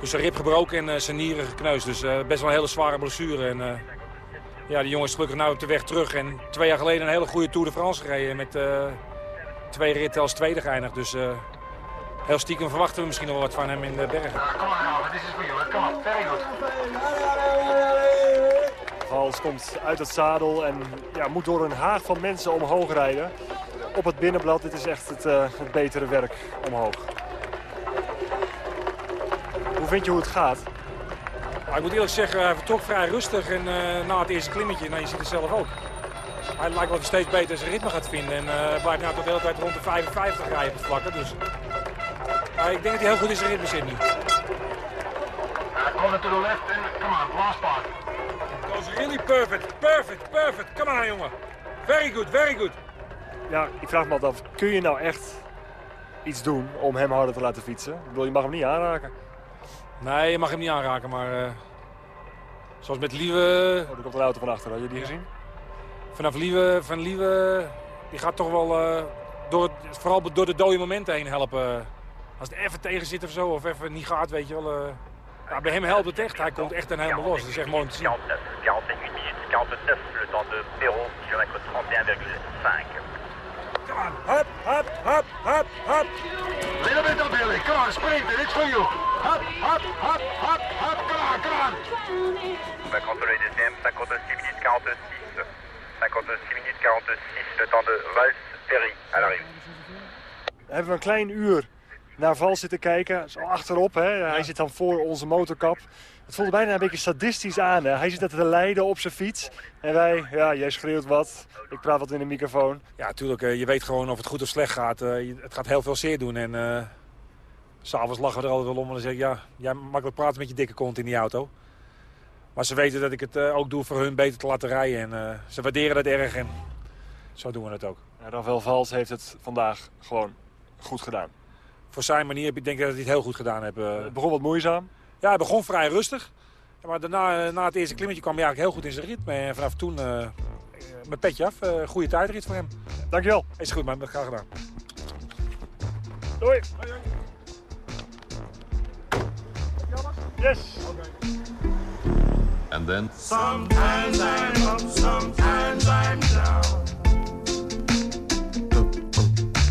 Dus zijn rib gebroken en zijn nieren gekneusd. Dus best wel een hele zware blessure. En, ja, die jongen is gelukkig nou op de weg terug. En twee jaar geleden een hele goede Tour de France gereden. Met eh, twee ritten als tweede geëindigd. Dus eh, heel stiekem verwachten we misschien nog wat van hem in de bergen. Come on now, this is for you. Come on, very good. Vals komt uit het zadel en ja, moet door een haag van mensen omhoog rijden. Op het binnenblad, dit is echt het, eh, het betere werk omhoog. Hoe vind je hoe het gaat? Nou, ik moet eerlijk zeggen, hij vertrok vrij rustig en eh, na het eerste klimmetje, nou, je ziet het zelf ook. Hij lijkt wel dat hij steeds beter zijn ritme gaat vinden en eh, blijft nou tot de hele tijd rond de 55 rijden op het vlakken. Dus ik denk dat hij heel goed in zijn ritme zit nu. Corner to the left and come on, last part. Goes really perfect, perfect, perfect. Come on jongen. Very good, very good. Ja, ik vraag me altijd af, kun je nou echt iets doen om hem harder te laten fietsen? Ik bedoel, je mag hem niet aanraken. Nee, je mag hem niet aanraken, maar eh, zoals met Lieve... Oh, er komt een auto van achter, had je die gezien? Vanaf Lieve, van Lieve, die gaat toch wel eh, door, het- vooral door de dode momenten heen helpen. Als het even tegen zit of zo, of even niet gaat, weet je wel. eh. bij hem helpt het echt, hij komt echt en helemaal los. Dat is echt mooi om te zien. 49 minutes 49, le temps de Perrault, kilomètre 31,5. Come on, hop, hop, hop, Come on, sprint it. It's for you. Hop, hop, hop, hop, hop. Come on, come on. Deuxième, 56 minutes 46. 56 minutes 46, le temps de Vals Perry à l'arrivée. hebben we een klein uur naar Val zitten kijken. Zo achterop, hè. hij zit dan voor onze motorkap. Het voelde bijna een beetje sadistisch aan. Hè. Hij zit dat te leiden op zijn fiets. En wij, ja, jij schreeuwt wat. Ik praat wat in de microfoon. Ja, natuurlijk, eh, je weet gewoon of het goed of slecht gaat. Eh, het gaat heel veel zeer doen en... eh, S'avonds lachen we er altijd wel om en dan zeg ik, ja, jij makkelijk praten met je dikke kont in die auto. Maar ze weten dat ik het eh, ook doe voor hun beter te laten rijden. En eh, ze waarderen dat erg. En Zo doen we het ook. En Rafael Vals heeft het vandaag gewoon goed gedaan. Voor zijn manier heb ik denk dat hij het heel goed gedaan heeft. Eh, Het begon wat moeizaam. Ja, hij begon vrij rustig. Ja, Maar daarna, na het eerste klimmetje kwam hij eigenlijk heel goed in zijn ritme. En vanaf toen, eh eh, mijn petje af, eh, goede tijdrit voor hem. Dankjewel. Is goed man, graag gedaan. Doei. Yes. And then Sometimes I'm up, sometimes I'm down.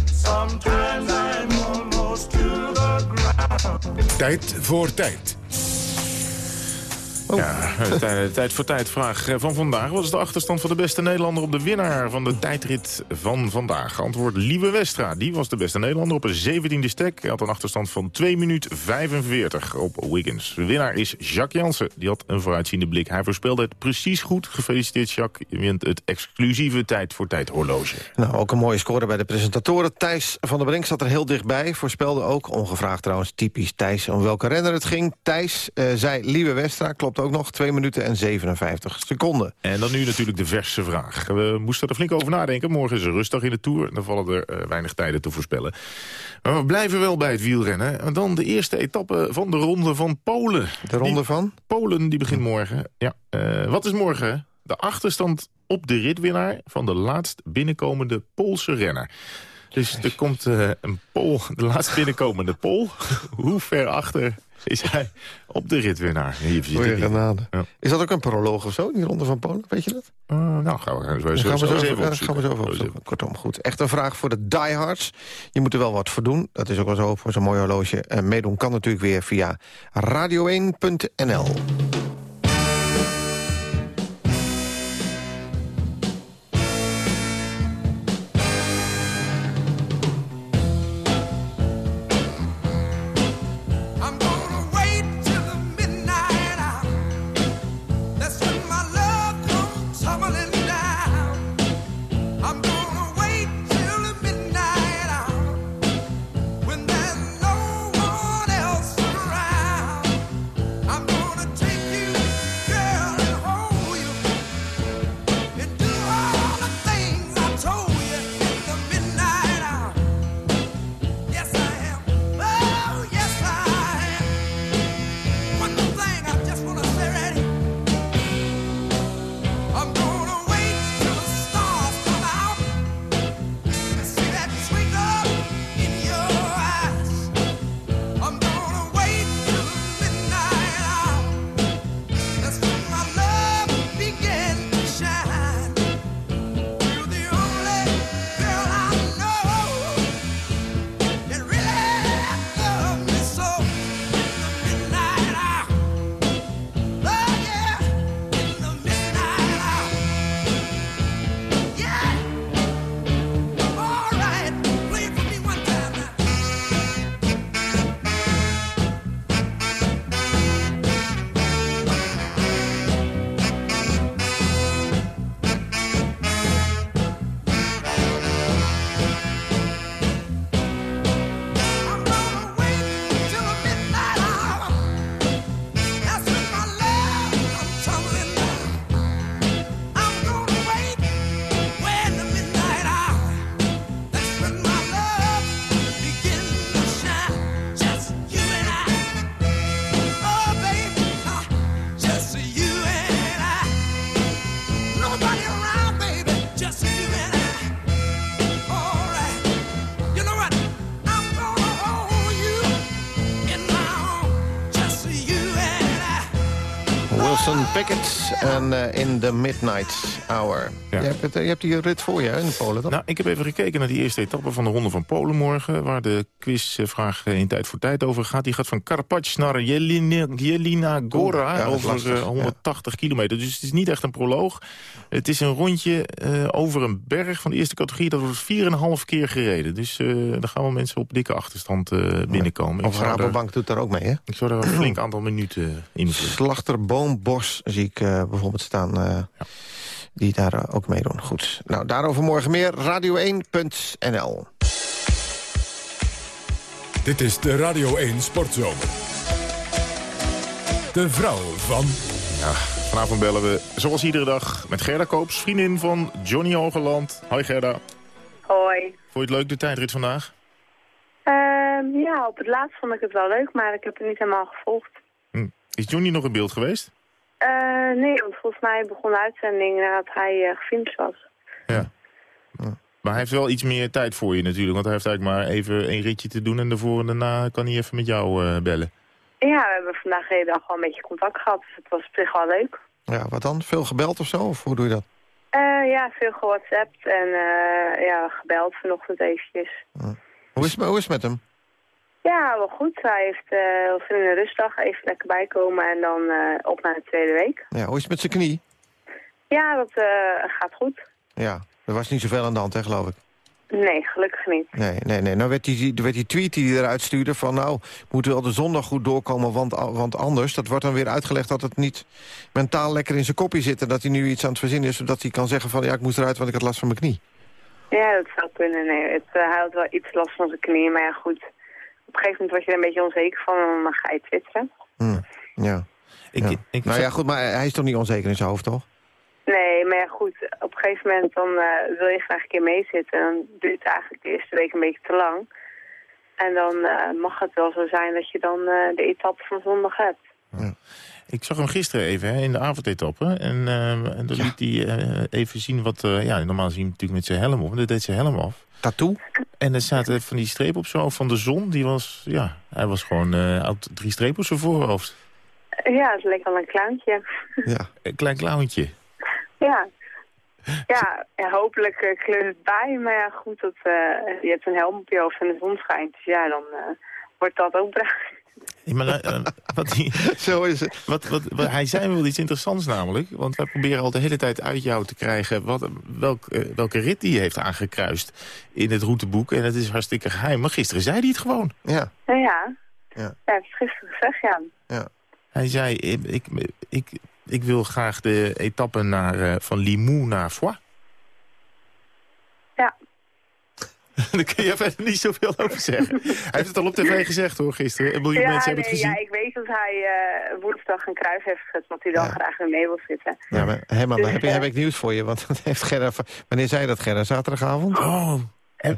Sometimes I'm almost to the ground. Tijd voor tijd. Ja, eh, tijd, tijd voor tijdvraag eh, van vandaag. Wat is de achterstand van de beste Nederlander op de winnaar van de tijdrit van vandaag? Antwoord Lieve Westra. Die was de beste Nederlander op een 17e stek. Hij had een achterstand van 2 minuten 45 op Wiggins. De winnaar is Jacques Jansen. Die had een vooruitziende blik. Hij voorspelde het precies goed. Gefeliciteerd Jacques. Je wint het exclusieve tijd voor tijd horloge. Nou, ook een mooie score bij de presentatoren. Thijs van der Brink zat er heel dichtbij. Voorspelde ook, ongevraagd trouwens, typisch Thijs... om welke renner het ging. Thijs eh, zei Lieve Westra, klopt ook nog, 2 minuten en 57 seconden. En dan nu natuurlijk de verse vraag. We moesten er flink over nadenken. Morgen is een rustdag in de Tour. Dan vallen er eh, weinig tijden te voorspellen. Maar we blijven wel bij het wielrennen. En dan de eerste etappe van de Ronde van Polen. De Ronde Die- van? Polen, die begint morgen. Ja. eh, wat is morgen? De achterstand op de ritwinnaar van de laatst binnenkomende Poolse renner. Dus er komt eh, een Pool, de laatst binnenkomende Pool. *laughs* Hoe ver achter is hij op de ritwinnaar? Hier zit genade. Ja. Is dat ook een proloog of zo, die Ronde van Polen? Weet je dat? Eh, nou, gaan we, zo, gaan we zo zo eens even, gaan we zo even opzoeken. Kortom, goed. Echt een vraag voor de diehards. Je moet er wel wat voor doen. Dat is ook wel zo voor zo'n mooi horloge. En meedoen kan natuurlijk weer via radio1.nl. en eh, In the Midnight Hour. Je, hebt het, eh, je hebt die rit voor je hè, in Polen, toch? Nou, ik heb even gekeken naar die eerste etappe van de Ronde van Polen morgen... waar de quizvraag eh, in tijd voor tijd over gaat. Die gaat van Karpacz naar Jelina, Jelina Gora ja, over lastig, eh, ja. 180 kilometer. Dus het is niet echt een proloog. Het is een rondje over een berg van de eerste categorie. Dat wordt 4,5 keer gereden. Dus eh daar gaan wel mensen op dikke achterstand binnenkomen. Of Rabobank doet daar ook mee, hè? Ik zou daar een flink aantal minuten in Slachterboombos zie ik bijvoorbeeld staan... eh, die daar eh, ook meedoen. Goed. Nou, daarover morgen meer. Radio1.nl. Dit is de Radio 1 Sportzomer. De vrouw van... Ja, Vanavond bellen we, zoals iedere dag, met Gerda Koops, vriendin van Johnny Hogeland. Hoi Gerda. Hoi. Vond je het leuk, de tijdrit vandaag? Ehm, ja, op het laatst vond ik het wel leuk, maar ik heb het niet helemaal gevolgd. Hm. Is Johnny nog in beeld geweest? Eh, nee, want volgens mij begon de uitzending nadat hij eh, gefilmd was. Maar hij heeft wel iets meer tijd voor je natuurlijk. Want hij heeft eigenlijk maar even een ritje te doen... en daarvoor en daarna kan hij even met jou eh, bellen. Ja, we hebben vandaag de hele dag wel een beetje contact gehad, dus het was op zich wel leuk. Ja, wat dan? Veel gebeld of zo? Of hoe doe je dat? Eh, ja, veel gewhatsappt en eh, ja, gebeld vanochtend eventjes. Hoe is, hoe is het met hem? Ja, wel goed. Hij heeft eh was in een rustdag even lekker bijkomen en dan eh, op naar de tweede week. Ja, hoe is het met zijn knie? Ja, dat eh, gaat goed. Ja, er was niet zoveel aan de hand, hè, geloof ik. Nee, gelukkig niet. Nee, nee, nee. Nou werd die, werd die tweet die hij eruit stuurde van... nou, moet wel de zondag goed doorkomen, want, want anders... dat wordt dan weer uitgelegd dat het niet mentaal lekker in zijn kopje zit... en dat hij nu iets aan het verzinnen is... zodat hij kan zeggen van... ja, ik moest eruit, want ik had last van mijn knie. Ja, dat zou kunnen. Nee, het, eh, hij had wel iets last van zijn knieën, maar ja, goed. Op een gegeven moment word je er een beetje onzeker van dan ga je twitteren. Ja. Ik, ja. nou ja, goed, maar hij is toch niet onzeker in zijn hoofd, toch? Nee, maar ja, goed. Op een gegeven moment dan eh, wil je graag een keer meezitten. En dan duurt het eigenlijk de eerste week een beetje te lang. En dan eh, mag het wel zo zijn dat je dan eh, de etappe van zondag hebt. Ik zag hem gisteren even hè, in de avondetappe. En, eh, en dan liet hij eh, even zien wat... eh, ja, normaal zie je hem natuurlijk met zijn helm op. En dat deed zijn helm af. Tattoo? En er zaten van die streep op zo van de zon. Die was, ja, hij was gewoon eh, had drie strepen op zijn voorhoofd. Ja, het leek wel een clowntje. Ja. Een klein clowntje. Ja. Ja, ja hopelijk uh, kleurt het bij. Maar ja, goed, dat, eh, je hebt een helm op je hoofd en de zon schijnt. Dus ja, dan eh, wordt dat ook bruin. Ja, maar, eh, wat, die, *laughs* Zo is het. Wat, wat, wat- hij zei wel iets interessants namelijk. Want wij proberen al de hele tijd uit jou te krijgen... Wat, welk, eh, welke rit hij heeft aangekruist in het routeboek. En het is hartstikke geheim. Maar gisteren zei hij het gewoon. Ja. Ja, ja. Het is gisteren gezegd, ja. Ja. Hij zei, ik, ik, ik, ik wil graag de etappe naar, eh, van Limoux naar Foix. Ja. *laughs* Daar kun je verder niet zoveel over zeggen. Hij heeft het al op tv gezegd hoor, gisteren. Een miljoen ja, mensen hebben het gezien. ja, ik weet dat hij eh, woensdag een kruis heeft gezet, want hij dan graag weer mee wil zitten. Ja, maar Herman, dan heb, je, heb ik nieuws voor je. Want dat heeft Gerda... Wanneer zei je dat, Gerda? Zaterdagavond? Oh. Eh,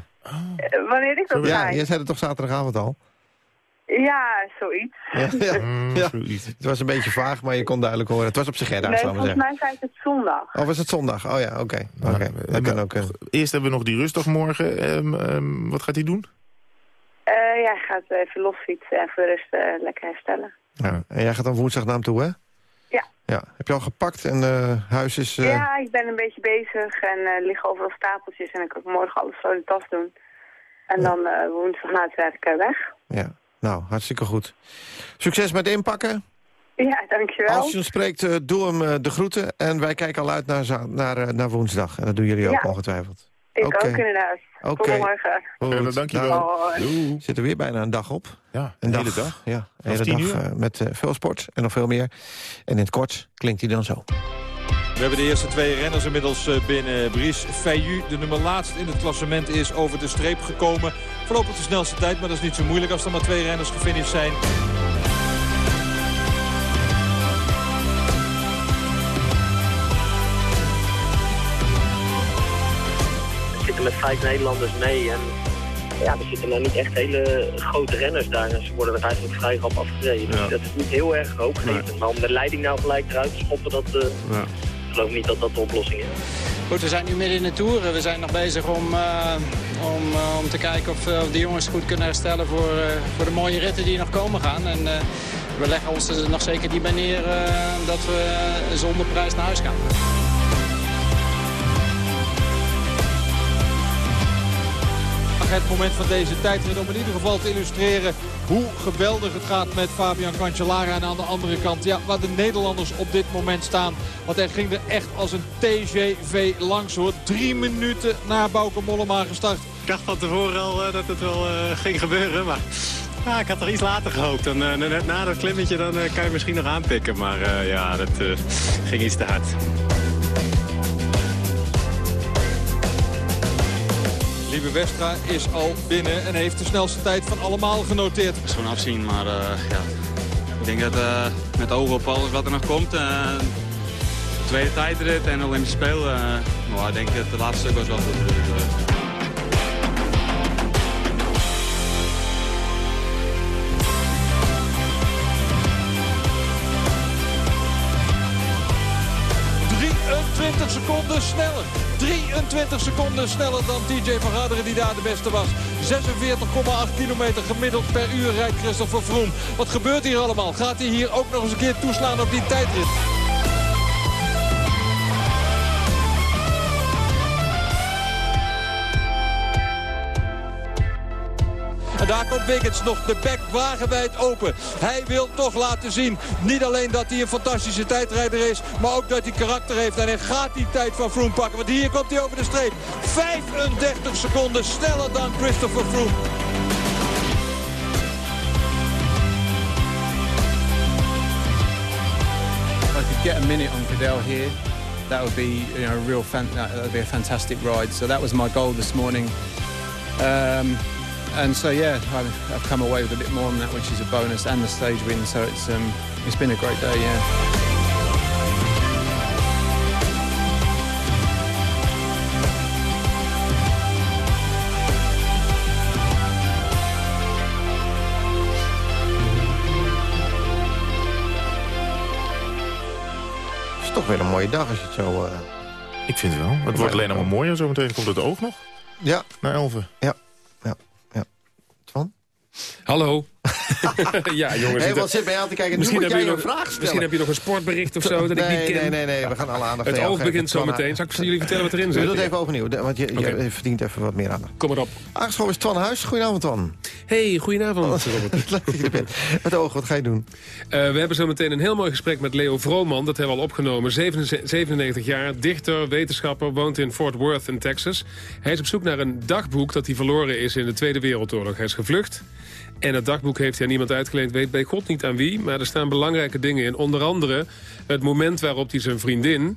wanneer ik dat Ja, jij zei het toch zaterdagavond al? Ja, zoiets. Ja, ja, *laughs* ja. Het was een beetje vaag, maar je kon duidelijk horen. Het was op zijn Gerda, nee, volgens zeggen. mij zei ik het zondag. Oh, was het zondag? Oh ja, oké. Oké, dat kan ook. eh. Eerst hebben we nog die rustdag morgen. Ehm, ehm, wat gaat hij doen? Eh, ja, hij gaat even losfietsen en voor de rust eh, lekker herstellen. Ja. En jij gaat dan woensdag naar hem toe, hè? Ja. Ja. Heb je al gepakt en eh huis is... eh, Ja, ik ben een beetje bezig en eh, er liggen overal stapeltjes en ik kan morgen alles zo in de tas doen. En dan eh, woensdag na het werk weg. Ja, nou, hartstikke goed. Succes met inpakken. Ja, dankjewel. Als je hem spreekt, eh, doe hem eh, de groeten. En wij kijken al uit naar, naar, eh, naar woensdag. En dat doen jullie ook Ja. ongetwijfeld. Ik ook inderdaad. Oké. Tot morgen. Goed, dankjewel. Hoi. Zit er weer bijna een dag op. Ja, een hele dag. Ja, een hele dag uur. met eh, veel sport en nog veel meer. En in het kort klinkt hij dan zo. We hebben de eerste twee renners inmiddels eh, binnen. Brice Feiju, de nummer laatst in het klassement, is over de streep gekomen. Voorlopig de snelste tijd, maar dat is niet zo moeilijk als er maar twee renners gefinished zijn. We zitten met vijf Nederlanders mee en ja, er zitten nou niet echt hele grote renners daar. En ze worden er eigenlijk vrij rap afgereden. Dus dat is niet heel erg hoopgevend. Maar om de leiding nou gelijk eruit te schoppen, dat, eh, ik geloof niet dat dat de oplossing is. We zijn nu midden in de Tour. We zijn nog bezig om, eh, om, eh, om te kijken of, eh, de jongens goed kunnen herstellen voor, voor de mooie ritten die nog komen gaan. En we leggen ons nog zeker niet bij neer dat we zonder prijs naar huis gaan. Het moment van deze tijdrit om in ieder geval te illustreren hoe geweldig het gaat met Fabian Cancellara. En aan de andere kant, ja, waar de Nederlanders op dit moment staan. Want hij ging er echt als een TGV langs hoor. Drie minuten na Bauke Mollema gestart. Ik dacht van tevoren al eh, dat het wel eh, ging gebeuren, maar ja, ik had er iets later gehoopt. En, eh, net na dat klimmetje dan kan je misschien nog aanpikken, maar ja, dat ging iets te hard. Lieve Westra is al binnen en heeft de snelste tijd van allemaal genoteerd. Het is gewoon afzien, maar eh, ja, ik denk dat eh, met ogen op alles wat er nog komt... eh, Tweede tijdrit en Olympische Spelen. eh, maar ik denk dat het laatste stuk was wel goed. ...23 seconden sneller. 23 seconden sneller dan TJ van Garderen die daar de beste was. 46,8 kilometer gemiddeld per uur rijdt Christopher Froome. Wat gebeurt hier allemaal? Gaat hij hier ook nog eens een keer toeslaan op die tijdrit? En daar komt Wiggins nog de bek wagenwijd open. Hij wil toch laten zien, niet alleen dat hij een fantastische tijdrijder is... maar ook dat hij karakter heeft. En hij gaat die tijd van Froome pakken. Want hier komt hij over de streep. 35 seconden sneller dan Christopher Froome. I could get a minute on Cadell here, that would be you know a real fan- that would be a fantastic ride. So that was my goal this morning. Um, and so yeah, I've, I've come away with a bit more on that, which is a bonus, and the stage win. So it's um, it's been a great day. Yeah. Het is toch weer een mooie dag als je het zo... eh, Ik vind het wel. Het wordt alleen nog maar mooier. Zometeen komt het oog nog. Ja. Na elfen. Ja. Ja. Ja. Hallo. *laughs* ja, jongens. Het- wat zit mij aan te kijken? Nu Misschien heb, je een nog, vraag stellen. misschien heb je nog een sportbericht of zo dat ik nee, niet ken. Nee, nee, nee. We gaan alle aandacht Het oog begint zo meteen. Zal ik jullie vertellen wat erin We zit? doen het even overnieuw, want je, je verdient even wat meer aandacht. Kom erop. Aangeschoven is Twan Huis. Goedenavond, Twan. Hey, goedenavond, Robert. *laughs* Leuk dat je er bent. Het oog, wat ga je doen? Eh, we hebben zo meteen een heel mooi gesprek met Leo Vrooman. Dat hebben we al opgenomen. 97 97 jaar, dichter, wetenschapper, woont in Fort Worth in Texas. Hij is op zoek naar een dagboek dat hij verloren is in de Tweede Wereldoorlog. Hij is gevlucht. En het dagboek heeft hij aan niemand uitgeleend, weet bij God niet aan wie. Maar er staan belangrijke dingen in. Onder andere het moment waarop hij zijn vriendin...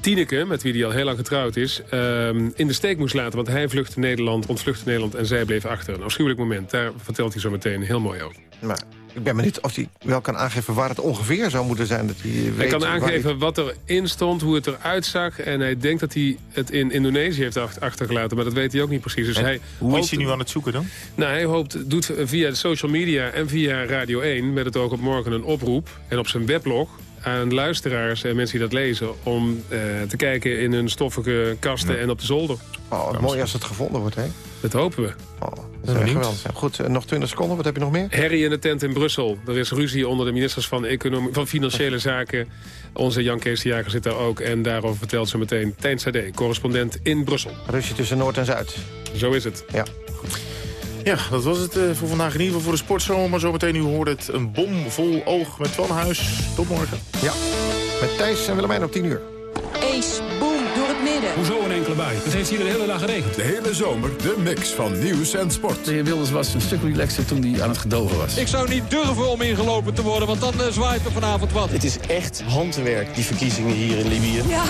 Tineke, met wie hij al heel lang getrouwd is, ehm, in de steek moest laten. Want hij vluchtte Nederland, ontvluchtte Nederland en zij bleef achter. Een afschuwelijk moment, daar vertelt hij zo meteen heel mooi over. Maar ik ben benieuwd of hij wel kan aangeven waar het ongeveer zou moeten zijn. Dat hij, weet Hij kan waar aangeven wat erin stond, hoe het eruit zag. En hij denkt dat hij het in Indonesië heeft ach- achtergelaten. Maar dat weet hij ook niet precies. Dus En hij hoe is hij nu aan het zoeken dan? Nou, hij hoopt, doet via de social media en via Radio 1... met het oog op morgen een oproep. En op zijn weblog aan luisteraars en mensen die dat lezen... om eh, te kijken in hun stoffige kasten en op de zolder. Oh, mooi als het gevonden wordt, hè? Dat hopen we. Oh, geweldig. Goed, eh, nog 20 seconden. Wat heb je nog meer? Herrie in de tent in Brussel. Er is ruzie onder de ministers van, economie, van Financiële Zaken. Onze Jan Kees de Jager zit daar ook. En daarover vertelt ze meteen Tijn Sade, correspondent in Brussel. Ruzie tussen Noord en Zuid. Zo is het. Ja. Ja, dat was het eh, voor vandaag in ieder geval voor de sportzomer. Maar zometeen, u hoort het, een bom vol oog met Twan Huis. Tot morgen. Ja, met Thijs en Willemijn op 10 uur. Hoezo een enkele bui? Het heeft hier de hele dag geregend. De hele zomer de mix van nieuws en sport. De heer Wilders was een stuk relaxer toen hij aan het gedogen was. Ik zou niet durven om ingelopen te worden, want dan eh, zwaait er vanavond wat. Het is echt handwerk, die verkiezingen hier in Libië. Ja,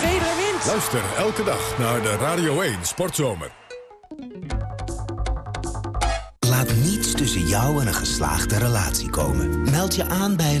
Federer wint. Luister elke dag naar de Radio 1 Sportzomer. Laat niets tussen jou en een geslaagde relatie komen. Meld je aan bij...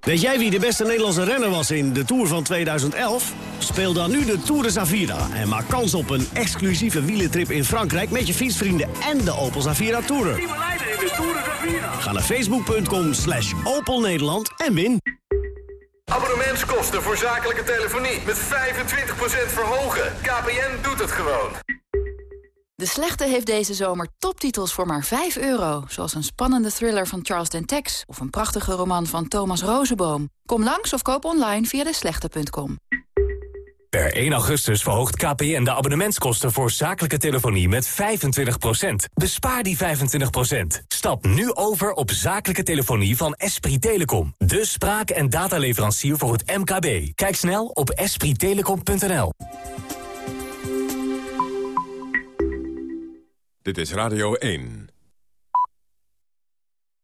Weet jij wie de beste Nederlandse renner was in de Tour van 2011? Speel dan nu de Tour de Zavira en maak kans op een exclusieve wielentrip in Frankrijk... met je fietsvrienden en de Opel Zavira Tourer. Ga naar facebook.com slash Opel Nederland en win. Abonnementskosten voor zakelijke telefonie met 25% verhogen. KPN doet het gewoon. De Slechte heeft deze zomer toptitels voor maar 5 euro. Zoals een spannende thriller van Charles Dentex... of een prachtige roman van Thomas Rozenboom. Kom langs of koop online via deslechte.com. Per 1 augustus verhoogt KPN de abonnementskosten voor zakelijke telefonie met 25%. Bespaar die 25%. Stap nu over op zakelijke telefonie van Esprit Telecom. De spraak- en dataleverancier voor het MKB. Kijk snel op esprittelecom.nl. Dit is Radio 1.